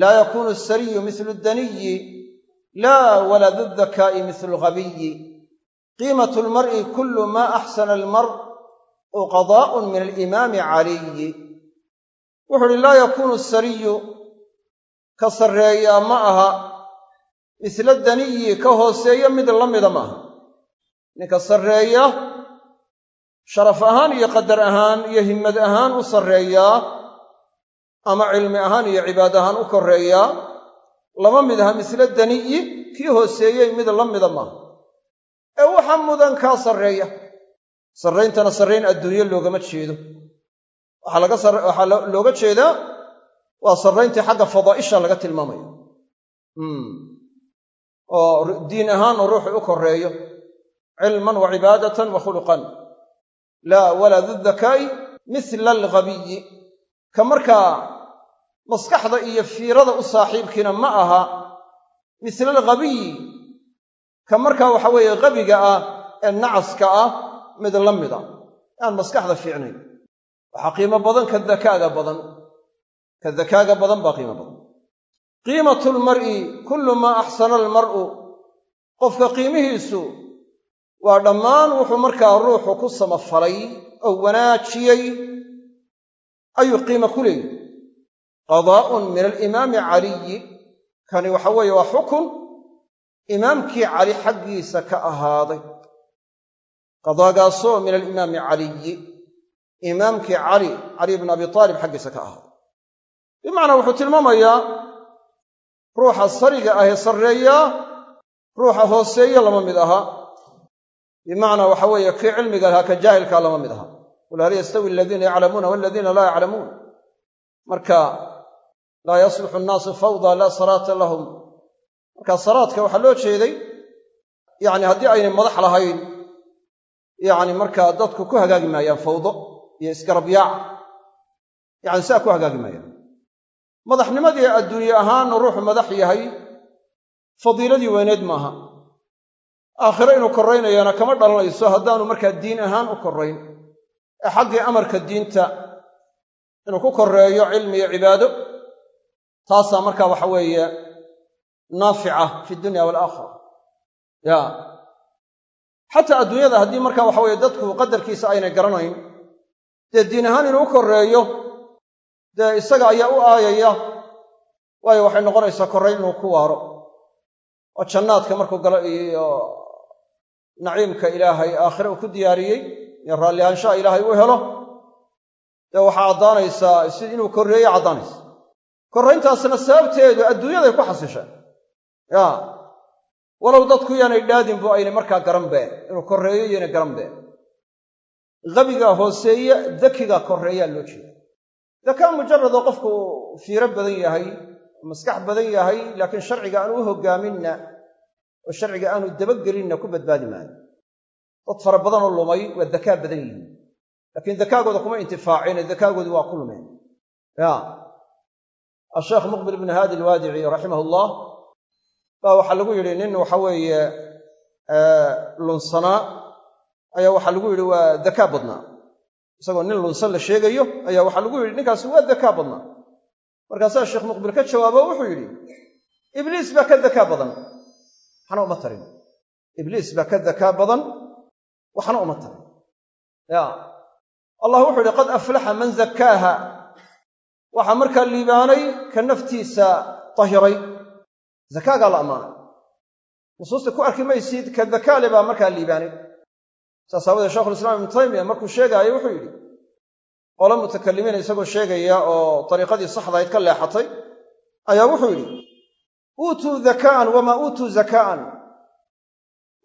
Laa yakuunu asariyu mithlu daniyi laa waladu dakaa'i mithlu lghabiyi qiimatu lmar'i kullu maa axsana almar' qadaa'un min alimaami caliyi wuxuu uhi laa yakuunu sariyu ka sarreeyaa ma aha misla daniyi ka hooseeya mid la mida maaha ninka sarreeya sharaf ahaan iyo qadar ahaan iyo himmad ahaan u sarreeyaa ama cilmi ahaan iyo cibaad ahaan u korreeyaa lama mid aha misla daniyi kii hooseeyey mid la mida maaha ee waxa mudan kaa sarreeya. Sarrayntana sarrayn adduunye loogama jeedo. Waxaa looga jeedaa waa sarrayntii xagga fadaa'isha laga tilmaamayo. Oo diin ahaan oo ruuxu u korreeyo. Cilman wa cibaadatan wa khuluqan. Laa walaa dudakaa'i mithla alghabiyi ka markaa maskaxda iyo fiirada u saaxiibkiina ma aha misla alghabiyi ka markaa waxa weeye ghabiga ah ee nacaska ah mid la mida aan maskaxda fiicnayn. Waxaa qiimo badan ka dakaaga badan. Ka dakaaga badan baa qiimo badan. Qiimatu lmar'i kullu maa axsana almar'u. Qofka qiimihiisu waa dhammaan wuxuu markaa ruuxu ku samafalay oo wanaajiyey ayuu qiimo ku leeyihi qadaa'un min alimaami caliyi kani waxa weeye waa xukun imaamkii cali xaggiisa ka ahaaday. Qadaagaasoo min alimaami caliyi imaamkii cali cali bn abi aalib xaggiisa ka ahaaday. Bimacnaa wuxuu tilmaamayaa ruuxa sariga ahee sarreeyaa ruuxa hooseeya lama mid aha. Bimacnaa waxa weeye kii cilmiga lahaa ka jaahilkaa lama mid aha. Qul hal yastawi aladiina yaclamuuna waladiina laa yaclamuun. Marka laa yasluxu annaasu fawda laa salaata lahum marka salaadka waxaa loo jeeday yacni haddii aynay madax lahayn yacni markaa dadku ku hagaagi maayaan fawdo iyo isgarabyaac yacni sidaa ku hagaagi maayaan. Madaxnimadii adduunye ahaannu ruuxu madax yahay fadiiladii weyneed maaha. Aakhiro inuu korraynayana kama dhalanayso haddaanu markaa diin ahaan u korrayn. Ee xaggii amarka diinta inuu ku korreeyo cilmi iyo cibaado taasaa markaa waxa weeye naafica fi dunya waalaakhira ya. Xataa adduunyada haddii markaa waxa weeye dadku qadarkiisa aynay garanayn dee diin ahaan inuu u korreeyo dee isaga ayaa u aayaya waayo waxay noqonaysaa korrayn inuu ku waaro. Oo jannaadka markuu galo iyo naciimka ilaahay aakhire uu ku diyaariyey iyo raallihaanshaha ilaahay u helo dee waxaa caddaanaysaa si inuu korreeyo caddaanaysa. Korrayntaasna sababteedu adduunyaday ku xasisheen ya walow dadku yaanay dhaadinbu aynay markaa garanbeen inuu korreeyo iyoynay garanbeen habigaa hooseeye dakigaa korreeyaa loo jeeda. Dakaa mujaradoo qofku fiiro badan yahay maskax badan yahay laakiin sharciga aanu u hoggaaminna oo sharciga aanu dabagelinna ku badbaadi maayo. Dad fara badanoo lumay waa dakaa badan yihiin. Laakiin dakaagooda kuma intifaacine dakaagoodi waa ku lumeen. Ya asheekh muqbil ibnu haadi alwaadici raximah ullah baa waxaa lagu yidhi nin waxa weeye lunsanaa ayaa waxaa lagu yidhi waa dakaa badnaa. Isagoo nin lunsan la sheegayo ayaa waxaa lagu yidhi ninkaasi waa dakaa badnaa. Markaasaa sheekh muqbil ka jawaabo wuxuu yidhi ibliis baa ka dakaa badan. Waxna uma tarin. Ibliis baa ka dakaa badan waxna uma tarin. Ya. Allah wuxuu yidhi qad aflaxa man zakkaaha. Waxaa markaa liibaanay ka naftiisa tahiray zakaagaa la ammaanay. Nusuusta ku arki maysid ka dakaale baa markaa liibaanay saas aawadee shekhulislaam ibnu taymiya markuu sheegaayo wuxuu yidhi qolo mutakalimiina isagoo sheegaya oo dariiqadii saxdahayd ka leexatay ayaa wuxuu yidhi uutuu dakaa'an wamaa uutuu zakaa'an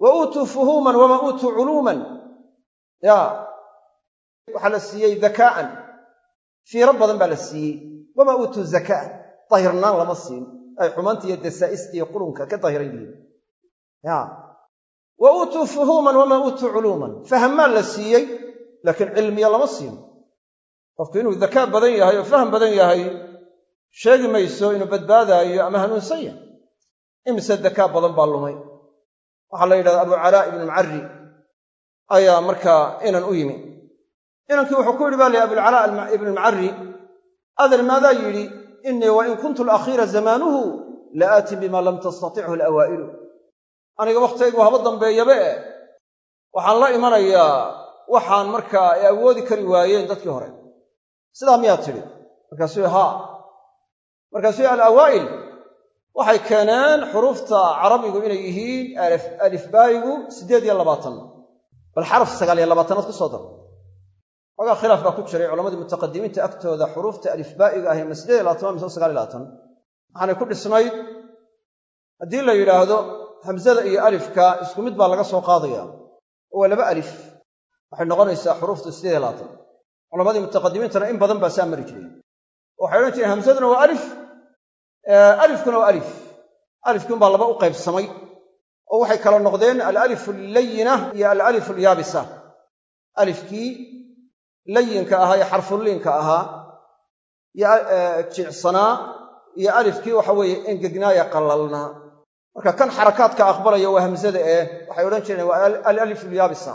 wa uutuu fuhuuman wamaa uutuu culuuman. Ya waxaa la siiyey dakaa'an fiiro badan baa la siiyey. Wamaa uutuu zakaa'an dahirnaan lama siin ay xumaanta qulunka ka dahiran yihiin. Ya. Wa uutuu fuhuuman wamaa uutuu culuuman. Fahammaan la siiyey laakiin cilmiya lama siin. Qofku inuu dakaa badan yahay oo faham badan yahay sheegi mayso inuu badbaadaayo ama hanuunsan yahay. Imise dakaa badan baa lumay. Waxaa la yidhahdaa abu calaa ibnu mucarri ayaa markaa inan u yimi. Inankii wuxuu ku yidhi baa lay abulcalaa ibnu mucarri adeer maadaa yidhi innii wa in kuntu alakhiira zamaanuhu la aatin bima lam tastatichu alawaa'ilu aniga wakhtaygu haba dambeeyaba e waxaan la imanayaa waxaan markaa ay awoodi kari waayeen dadkii hore sidaa miyaa tidhi markaasuu haa markaasuu alawaa'il waxay keeneen xuruufta carabigu inay yihiin alifbaayigu siddeed iyo labaatan bal xaraf sagaal iyo labaatanaad ku soo dar xoogaa khilaaf baa ku jiray culammadii mutaqadimiinta agtooda xuruufta alifbaa'iga ahi ma siddeed iyo labaatan mise sagaal labaatan. Waxaanay ku dhisnayd haddii la yidhaahdo hamsada iyo alifka isku mid baa laga soo qaadaya waa laba alif. Waxay noqonaysaa xuruuftu iyo labaatan. Culammadii mutaqadimiintana in badan baa saa mari jiray waxay odhan jireen hamsaduna waa alif alifkuna waa alif. Alifkiun baa laba u qaybsamay oo waxay kala noqdeen alalifu allayina iyo alalifu alyaabisa alifkii layinka ahaa iyo xarfulliinka ahaa iyo jiicsanaa iyo alifkii waxa weeye engegnaaya qallalnaa. Marka kan xarakaadka aqbalaya waa hamsada eh waxay odhan jireen waa alalifu alyaabisa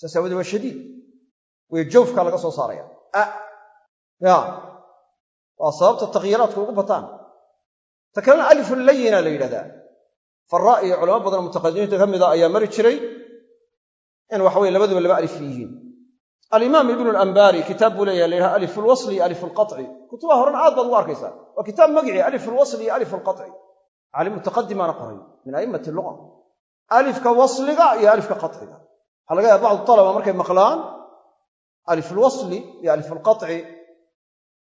saas waa shadiid. Way jawfka laga soo saaraya. Ya. Waa sababta takhyiiraadku ugu bataan. Ta kalena alifu layina la yidhahdaa. Faraa iyo culamo badanoo mutaqadimiinta ka mida ayaa mari jiray in waxaweye labaduba laba alif yihiin alimaam ibnu alambaari kitaab buu leeyaha la yidhaha alif lwasli iyo alif lqaci kutubaha horena aad baad ugu arkaysaa. Waa kitaab magicii alif lwasli iyo alif lqaci caalim mutaqadimaana qoray min a'immati luga alifka wasliga iyo alifka qaciga waxaa laga yaaba bacdu talaba markay maqlaan alif lwasli iyo alif lqaci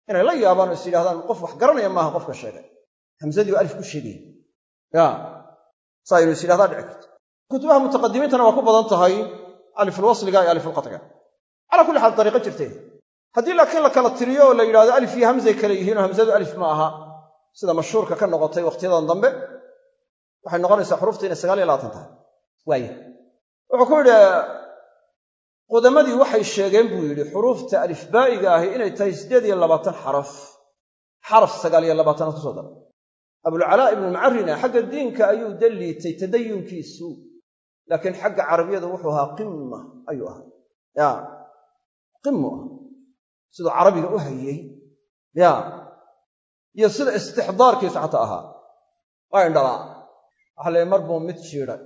inay la yaabaan oo is yidhahdaan qof wax garanaya maaha qofka sheegay. Hamsadii waa alif ku sheegaya ya. Saa inuu is yidhahdaa dhici karto. Kutubaha mutaqadimiintana waa ku badan tahay alifulwasliga iyo alifulqaciga calaa kulli xaal dariiqo jirtee haddii laakiin la kala tiriyo oo la yidhahdo alif iyo hamsay kale yihiin oo hamsadu alif ma aha sida mashhuurka ka noqotay wakhtiyadan dambe waxay noqonaysaa xuruufta inay sagaal iyo labaatan tahay. Waaya wuxuu ku yidhi qudamadii waxay sheegeen buu yidhi xuruufta alifbaa'iga ahi inay tahay siddeed iyo labaatan xaraf. Xaraf sagaal iyo labaatanaad ku soo dara abulcalaa ibnu xagga diinka ayuu dalliitay tadayunkiisu laakiin xagga carabiyada wuxuu ahaa qimma ayuu ahaa qimu ah siduu carabiga u hayey ya iyo sida istixdaarkiisu xataa ahaa. Waa indhalaa. Waxaa leey mar buu mid jiiday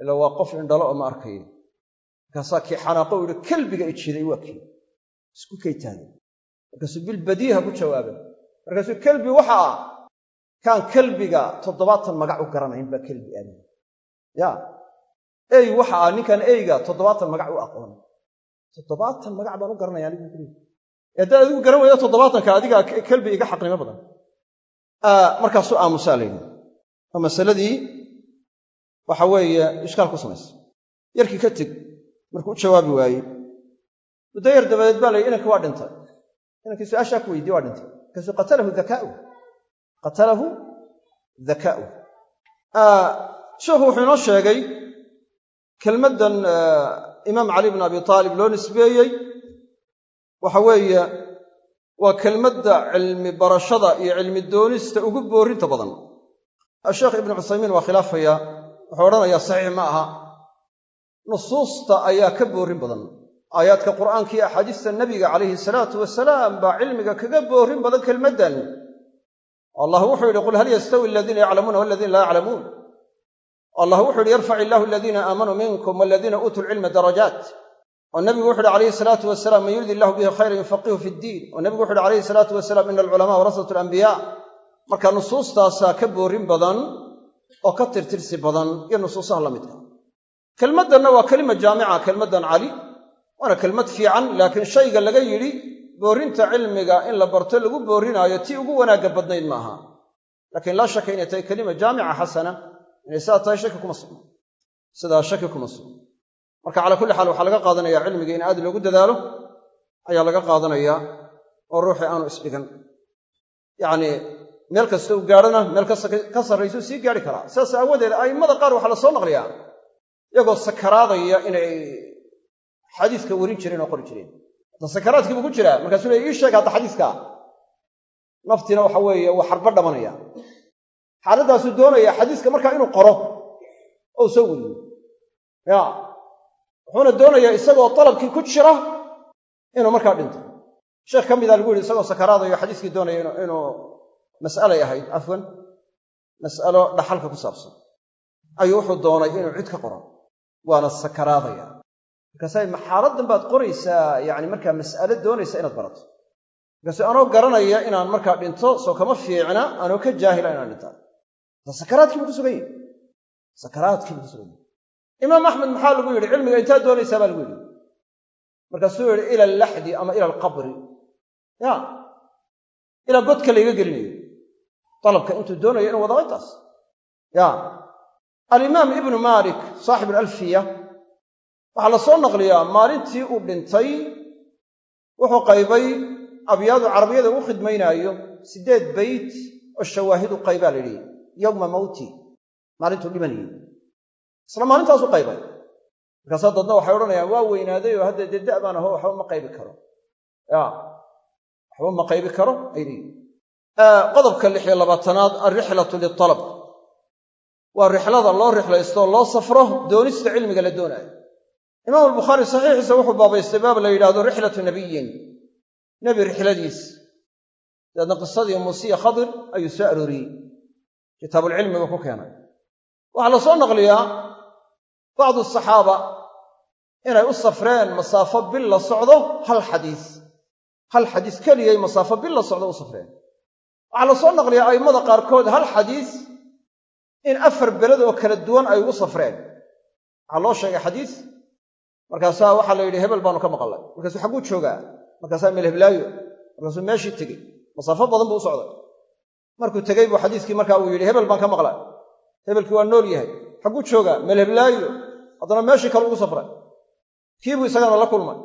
ila waa qof indhalo oo ma arkayo markaasaa kii xanaaqo u yihi kelbiga ijiday waa kii. Isku kaytaagay markaasuu bilbadiiha ku jawaabay. Markaasuu kelbi waxa ah. Kaan kelbiga toddobaatan magac u garanayn baa kelbi aamin ya ey waxa ah ninkaan eyga toddobaatan magac u aqoon toddobaatan magac baan u garanaya anigu haddaad adigu garan weyda toddobaatanka adigaa kelbi iga xaqnimo badan. Markaasuu aamusaa la yidhi oo masaladii? Waxa weeye ishkaal ku samaysa. Yarkii ka teg markuu u jawaabi waayey muddo yar dabadeed baa la yidhi inanki waa dhintay. Inankii su'aashaa ku weydiye waa dhintay. Markaasuu qatalahu dakaau qatalahu dakaa'u sheikhu wuxuu inoo sheegay kelmaddan imaam cali bn abi taalib loo nisbeeyey waxa weeye waa kelmadda cilmi barashada iyo cilmi doonista ugu boorinta badan. Asheekh ibnu cuthaymiin waa khilaafaya wuxuu odhanayaa saxiix ma aha. Nusuusta ayaa ka boorin badan. Aayaadka qur'aanka iyo axaadiista nebiga calayhi salaatu wasalaam baa cilmiga kaga boorin badan kelmaddan. Allah wuxuu yidhi qul hal yastawi aladiina yaclamuuna waladiina laa yaclamuun allah wuxuu yidhi yarfac illaahu aladiina aamanuu minkum waladiina uutuu lcilma darajaat. Oo nebigu wuxu uhi calayhi salaatu wasalaam man yuridi illahu bihi khayran yufaqihu fi ddiin oo nebigu wuxu uhi calayhi salaatu wasalaam ina alculamaa warasatu alambiyaa marka nusuustaasaa ka boorin badan oo ka tirtirsi badan iyo nusuusaha la midka kelmaddanna waa kelima jaamica kelmaddan cali waana kelmad fiican laakiin shayga laga yidhi boorinta cilmiga in la barto lagu boorinaayo tii ugu wanaagga badnayd maaha. Laakiin laa shaka inay tahay kelima jaamica xasana inay sidaa tahay shaki kuma sugno sidaa shaki kuma sugno marka calaa kulli xaal waxaa laga qaadanaya cilmiga in aad loogu dadaalo ayaa laga qaadanayaa oo ruuxii aanu isdhigan. Yacnii meel kasta u gaadhona meel ka sarraysuu sii gaadhi karaa. Sidaas aawadeed a'immada qaar waxaa la soo naqliyaa iyagoo sakaraadaya inay xadiiska warin jireen oo qori jireen. Hadda sakaraadkii buu ku jiraa markaasuu le ii sheeg hadda xadiiska. Naftiina waxa weeye waa xarba dhamanaya xaaladdaasuu doonaya xadiiska markaa inuu qoro oo soo weriyo ya wuxuuna doonayaa isagoo dalabkii ku jira inuu markaa dhinto. Sheekh ka mida lagu yihi isagoo sakaraadayo xadiiskii doonaya inuu mas'alay ahayd cafwan mas'alo dhaxalka ku saabsan. Ayuu wuxuu doonay inuu cid ka qoro waana sakaraadaya markaasa ma baad qoraysaa yani markaa mas'alo doonaysa inaad barato. Markaasu anoo garanaya inaan markaa dhinto soo kama fiicna anoo ka jaahila inaan dhintaa sakaraadkii buu ku sugan yahi sakaraadkii buu ku sugan yahi imaam axmed maxaa lagu yidhi? Cilmiga intaad doonaysaa baa lagu yidhi. Markaasuu yidhi ila allaxdi ama ila alqabri. Ya. Ilaa godka layga gelinayo. Dalabka intuu doonayo inuu wadaba intaas ya. Alimaam ibnu maalik saaxib alalfiya waxaa la soo naqliyaa maalintii uu dhintay wuxuu qaybay abyaadu carabiyada u khidmaynaayo siddeed beyt oo shawaahidu qaybaa la yidhi yowma mawti. Maalintuu dhimanayey isla maalintaasu qaybay markaasaa dadna waxay odhanayaan waa weynaaday oo hadda dee da' baan aho waxba ma qaybi karo. Ya waxba ma qaybi karo ay qodobka lix iyo labaatanaad alrixlatu lialab waa rixlada loo rixlaysto loo safro doonista cilmiga la doonaayo imaam albukhaari saxiixiisa wuxuu baabaystay baab la yidhahdo rixlatu nabiyin nebi rixladiis. Dabeedna qisadii muusiya khadir ayuu soo arooriyey kitaabulcilmiga ku keenay. Waxaa la soo naqliyaa bacdu saxaaba inay u safreen masaafo bil la socdo hal xadiis. Hal xadiis keliyay masaafo bil la socdo u safreen. Waxaa la soo naqliyaa a'immada qaarkood hal xadiis in afar beled oo kala duwan ay ugu safreen. Waxaa loo sheegay xadiis markaasaa waxaa la yidhi hebel baanu ka maqalnay. Markaasuu xagguu joogaa markaasaa melheblaayo markaasuu meeshii tegey masaafo badan buu u socday markuu tegey buu xadiiskii markaa uu yidhi hebel baan ka maqlay hebelkii waa nool yahay xagguu joogaa melheblaayo haddana meeshii kale ugu safray. Kiibuu isagana la kulmay.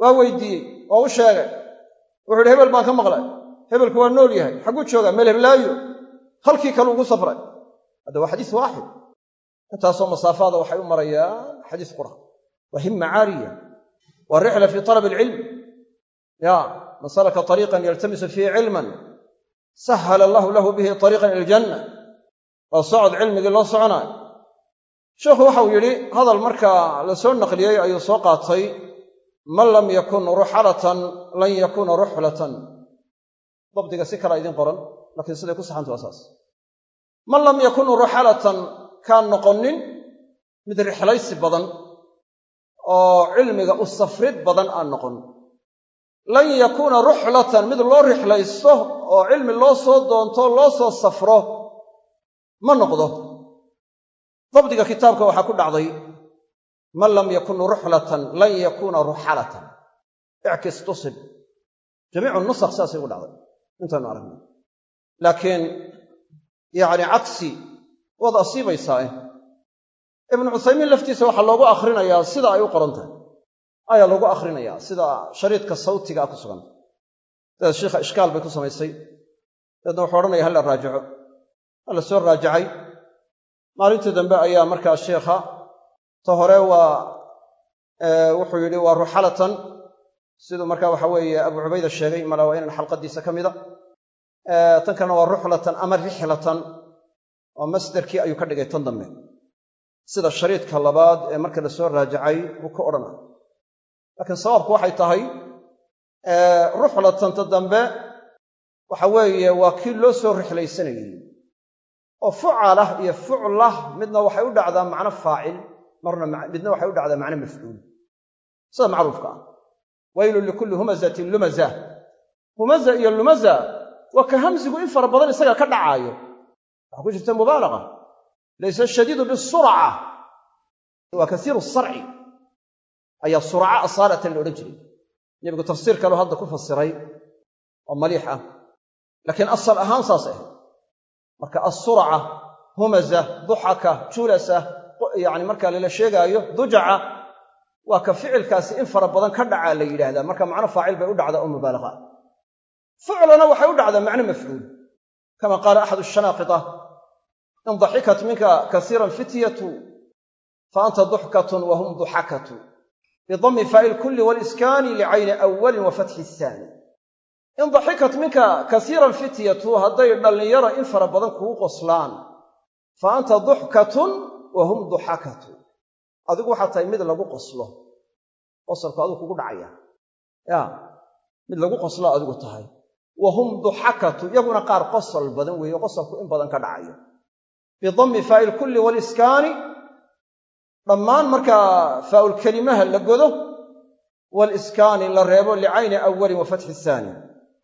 Waa weydiiyey waa u sheegay. Wuxuu yidhi hebel baan ka maqlay hebelku waa nool yahay xagguu joogaa melheblaayo halkii kale ugu safray. Hadda waa xadiis waaxid intaasoo masaafaada waxay u marayaan xadiis qura waa himma caaliya waalrixla fii talab alcilm. Ya man salaka طariiqan yaltamisu fiihi cilman sahala allahu lahu bihi طariiqan ila aljanna waa socod cilmigii loo soconaayo sheikhu waxau yidhi hadal markaa la soo naqliyey ayuu soo qaatay man lam yakun ruxalatan lan yakuna ruxlatan dabdiga si kala idiin qoran laakiin siday ku saxanta waa saas man lam yakun ruxalatan kaan noqonin mid rixlaysi badan oo cilmiga u safrid badan aan noqon lan yakuuna ruxlatan mid loo rixlaysto oo cilmi loo soo doonto loo soo safro ma noqdo. Dabdiga kitaabka waxaa ku dhacday man lam yakun ruxlatan lan yakuuna ruxalatan ictis tusib. Jamiicu nusakh saasay ugu dhacday. Intaanu aragnay laakiin yacni cagsi waad asiibaysaa ibnu cuthaymiin laftiisa waxaa loogu akhrinayaa sida ay u qoran tahay ayaa loogu akhrinayaa sida shariidka sawtigaa ku sugan. Sidaas shiikha ishkaal bay ku samaysay dabeedna wuxuu odhanaya hal la raajaco ha la soo raajacay? Maalintii dambe ayaa markaa sheikha ta hore waa wuxuu yidhi waa ruxalatan siduu markaa waxa weeye abu cubayda sheegay mala waa inan xalqadiisa ka mida. Tan kalena waa ruxlatan ama rixlatan oo masderkii ayuu ka dhigay tan dambe. Sida shariidka labaad ee marka la soo raajacay buu ka odhanaya laakiin sababku waxay tahay ruxlatan ta dambe waxa weeye waa kii loo soo rixlaysanayey oo fucalah iyo fuclah midna waxay u dhacdaa macno faacil marna midna waxay u dhacdaa macno mafcuul. Sida macruufka ah. Waylun likulli humazatin lumaza. Humaza iyo lumaza waa ka hamsigu in fara badan isaga ka dhacaayo. Waxaa ku jirta mubaalaqa. Laysa shadiidu bisurca waa kasiiru sarci ayaa surca asaaratan la odhan jiray. Nebigu tafsiir kaleu hadda ku fasiray oo maliix ah. Laakiin asal ahaan saas ahayd. Marka assurca humaza duxaka julasa yani marka lala sheegaayo dujaca waa ka ficilkaasi in fara badan ka dhacaa la yidhaahdaa. Marka macno faacil bay u dhacdaa oo mubaalaqa. Fuclana waxay u dhacdaa macno mafcuul. Kama qaala axadu shanaaqita in daxikat minka kasiiran fityatu fa anta duxkatun wa hum duxakatu bidami faa'i lkulli waliskaani licayni awalin wa fatxi isaani in daxikat minka kasiiran fityatu hadday dhallinyaro in fara badan kugu qoslaan fa anta duxkatun wa hum duxakatu adigu waxaa tahay mid lagu qoslo qosolku adigu kugu dhacaya ya mid lagu qoslo adigu tahay wa hum duxakatu iyaguna qaar qosol badan weeye qosolku in badan dhammaan markaa faa'ulkelimaha la godo waliskaani la reebo licayni awalin wa fatxi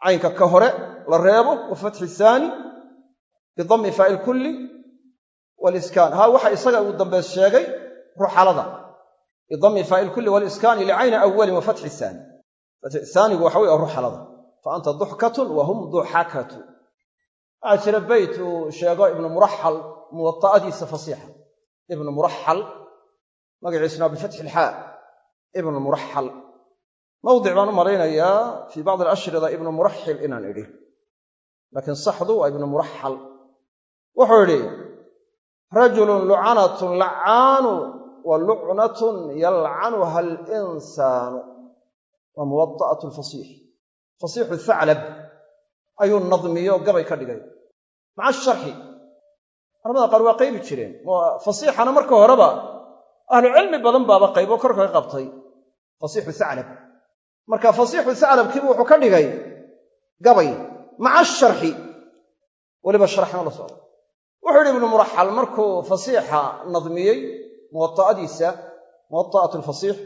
caynka ka hore la reebo wa fatxi saani bidammi faa'i lkulli waliskaan haa waxa isaga uu dambeed sheegay ruxalada bidammi faa'i lkulli waliskaani licayni awalin wa fatxi saani saanigu waxa wey ruxalada fa anta duxkatun wa duxakatu waxaa jira beyt uu sheego ibnu muraxal muwaa'adiisa fasiixa. Ibnu muraxal magaciisuna waa bifatxi ilxaa ibnu muraxal mawdic baan u malaynayaa fii bacdi alashrida ibnu muraxil inaan idhi. Laakiin saxdu waa ibnu muraxal wuxuu idhi rajulun lucanatun lacaanu wa lucnatun yalcanuha alinsaanu waa muwada'atu lfasiix fasiixu thaclab ayuu nadmiyo gabay ka dhigay. Maca sharxi culamada qaar waa qaybi jireen. Fasiixana marka horeba ahlucilmi badan baaba qaybo kor kaga qabtay. Fasiixu thaclab marka fasiixu thaclabkiibu wuxuu ka dhigay gabay maca sharxi. Weliba sharxna la socdo. Wuxuu yidhi ibnu muraxal markuu fasiixa nadmiyey muwaa'adiisa muwaa'at lfasiix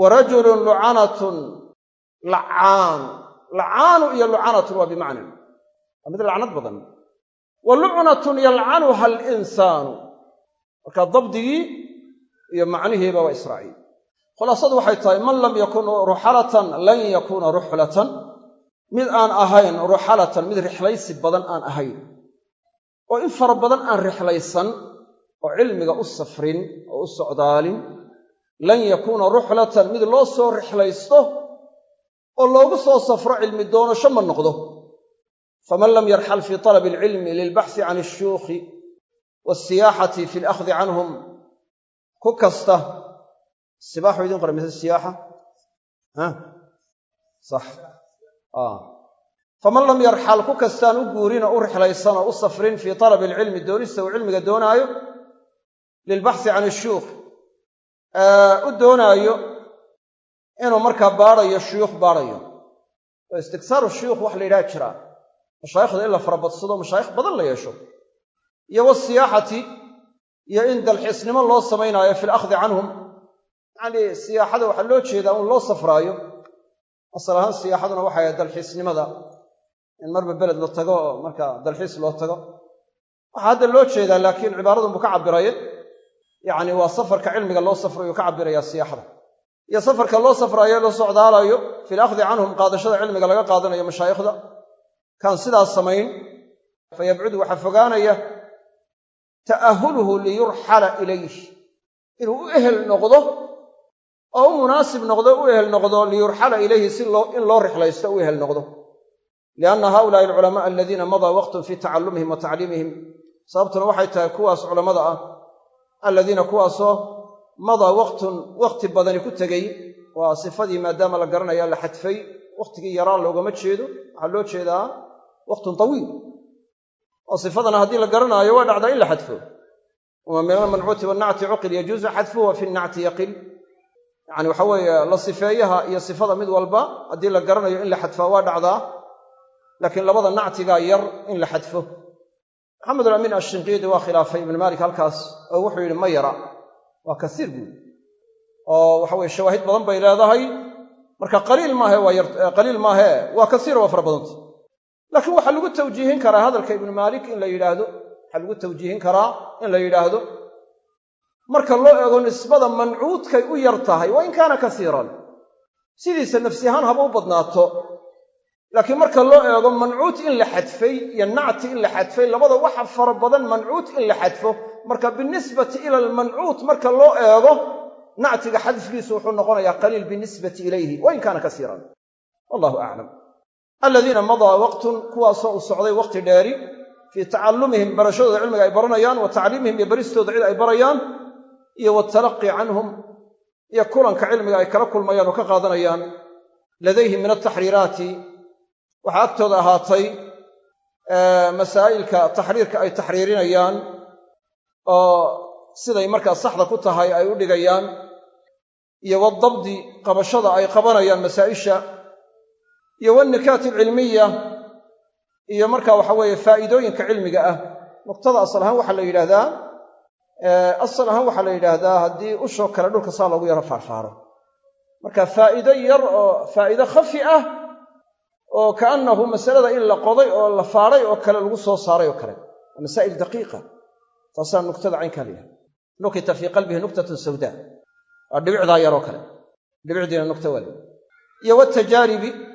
wa rajulun lucanatun lacaan lacaanu iyo lucanatun waa bimacna waa mid lacnad badan. Wa lucnatun yalcanuha alinsaanu. Marka dabdigii iyo macnihiiba waa israaciil khulaasadu waxay tahay man lam yakun ruxalatan lan yakuuna ruxlatan mid aan ahayn ruxalatan mid rixlaysi badan aan ahayn. Oo in fara badan aan rixlaysan oo cilmiga u safrin oo u socdaalin. Lan yakuuna ruxlatan mid loo soo rixlaysto oo loogu soo safro cilmi doonasho ma noqdo. Faman lam yarxal fii talabi alcilmi lilbaxsi can alshuukhi waalsiyaaxati fi alakhdi canhum ku kasta sibaaxu idin qora mise siyaaxa sax. Faman lam yarxal ku kastaan u guurin oo u rixlaysan u safrin fii talabi alcilmi doonista uu cilmiga doonaayo? Lilbaxsi can ishuyuukh u doonaayo inuu markaa baadhayo shuyuukh baadhayo. Oo istiksaaru shuyuukh wax la yidhaha jiraa mashaayikhda in la farabadsado mashaayikh badan la yeesho. Iyo wasiyaaxati iyo in dalxiisnimo loo samaynaayo fi lakhdi canhum yacnii siyaaxada waxaa loo jeedaa un loo safraayo. Asal ahaan siyaaxaduna waxay ahayd dalxiisnimada in marba beled la tago oo markaa dalxiis loo tago. Waxaa hadda loo jeedaa laakiin cibaaradan buu ka cabiraye yacni waa safarka cilmiga loo safrayo ka cabirayaa siyaaxada iyo safarka loo safraayo la socdaalayo fi lakhdi canhum qaadashada cilmiga laga qaadanayo mashaayikhda kaan sidaas samayn fa yabcudu waxaa fogaanaya ta'ahuluhu liyurxala ilayh inuu u ehel noqdo oo u munaasib noqdo u ehel noqdo liyurxala ilayhi si in loo rixlaysto u ehel noqdo. Lianna haulaai alculamaa aladiina madaa waqtun fii tacallumihim wa tacliimihim sababtuna waxay tahay kuwaas culammada ah aladiina kuwaasoo madaa waqtun waqti badani ku tegey waa sifadii maadaama la garanaya la xadfay wakhtigii yaraa loogama jeedo. Waxaa loo jeedaa waqtun tawiil oo sifadana haddii la garanaayo waa dhacdaa in la xadfo. Wama min almancuuti wannacti cuqil yajuusu xadfuhu wa fi nnacti yaqil yacani waxa weeye la sifeeyaha iyo sifada mid walba haddii la garanayo in la xadfaa waa dhacdaa laakiin labada nactigaa yar in la xadfo. Maxamed alamin ashinqiidi waa khilaafay ibnu maalik halkaas oo wuxuu yidhi ma yara waa kasiir buuri oo waxa weye shawaahid badan bay leedahay. Marka qaliil maahe waa qaliil maahe waa kasiira waa fara badanta laakiin waxaa lagu tawjiihin karaa hadalka ibnu maalik in la yidhaahdo waxaa lagu tawjiihin karaa in la yidhaahdo marka loo eego nisbada mancuudkay u yar tahay wa in kaana kasiiran. Sidiisa nafsi ahaan haba u badnaato. Laakiin marka loo eego mancuut in la xadfay iyo nacti in la xadfay labada waxa fara badan mancuut in la xadfo marka binisbati ila almancuut marka loo eego nactiga xadfkiisu wuxuu noqonayaa qaliil binisbati ilayhi wa kaana kasiiran. Wallahu aclam aladiina madaa waqtun kuwaasoo u socday waqti dheeri fii tacallumihim barashadooda cilmiga ay baranayaan wa tacliimihim iyo baristooda cid ay barayaan iyo watalaqi canhum iyo kulanka cilmiga ay kala kulmayaan oo ka qaadanayaan ladayhim min altaxriiraati waxaa agtooda ahaatay masaa'ilka taxriirka ay taxriirinayaan oo siday markaa saxda ku tahay ay u dhigayaan iyo wadabdi qabashada ay qabanayaan masaa'isha iyo wannikaati alcilmiya iyo marka waxa weeye faa'iidooyinka cilmiga ah. Nuqtada asal ahaan waxaa la yidhaahdaa asal ahaan waxaa la yidhaahdaa haddii ushoo kale dhulka saa loogu yaro faarfaaro. Marka faa'iido yar oo faa'iido khafi ah oo kaannahu masalada in la qoday oo la faadhay oo kale lagu soo saaray oo kale. Masaa'il daqiiqa. Taasaa nuktada caynkaa la nukita fii qalbihi nuktatun sawdaa waa dhibicdaa yaroo kale. Dhibicdiina nukta waa iyo watajaaribi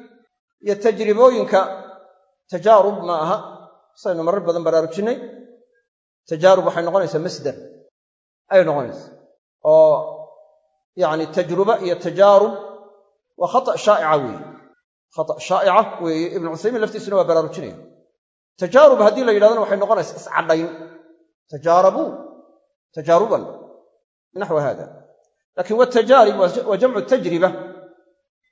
iyo tajribooyinka tajaarub ma aha saynu marar badan baraarujinnay tajaarub waxay noqonaysaa masdar ayay noqonaysaa. Oo yacni tajruba iyo tajaarub waa khata shaa'ica weeye. Khata shaa'ica weeye. Ibnu cuthaymiin laftiisuna waa baraarujinaya. Tajaarub haddii la yidhahdana waxay noqonaysaa iscadhayn tajaarabuu tajaaruban naxwa hada laakiin watajaarib waa jamcu tajriba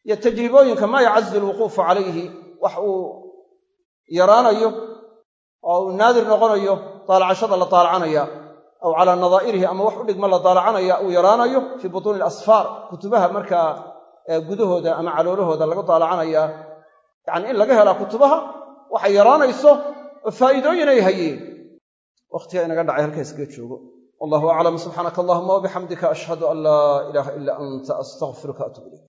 iyo tajribooyinka maa yacazu alwuquufu calayhi wax uu yaraanayo oo uu naadir noqonayo daalacashada la daalacanaya aw calaa nadaa'irihi ama wax u dhigma la daalacanaya uu yaraanayo fii butuuni alasfaar kutubaha markaa gudahooda ama caloolahooda laga daalacanaya yacni in laga helaa kutubaha waxay yaraanayso oo faa'iidooyin ay hayeen. Wakhtiga inaga dhacay halka iskaga joogo. Wallahu aclam subxaanaka allahuma wabixamdika ashhadu an laa ilaaha ila anta astaqfiruka atub ilayk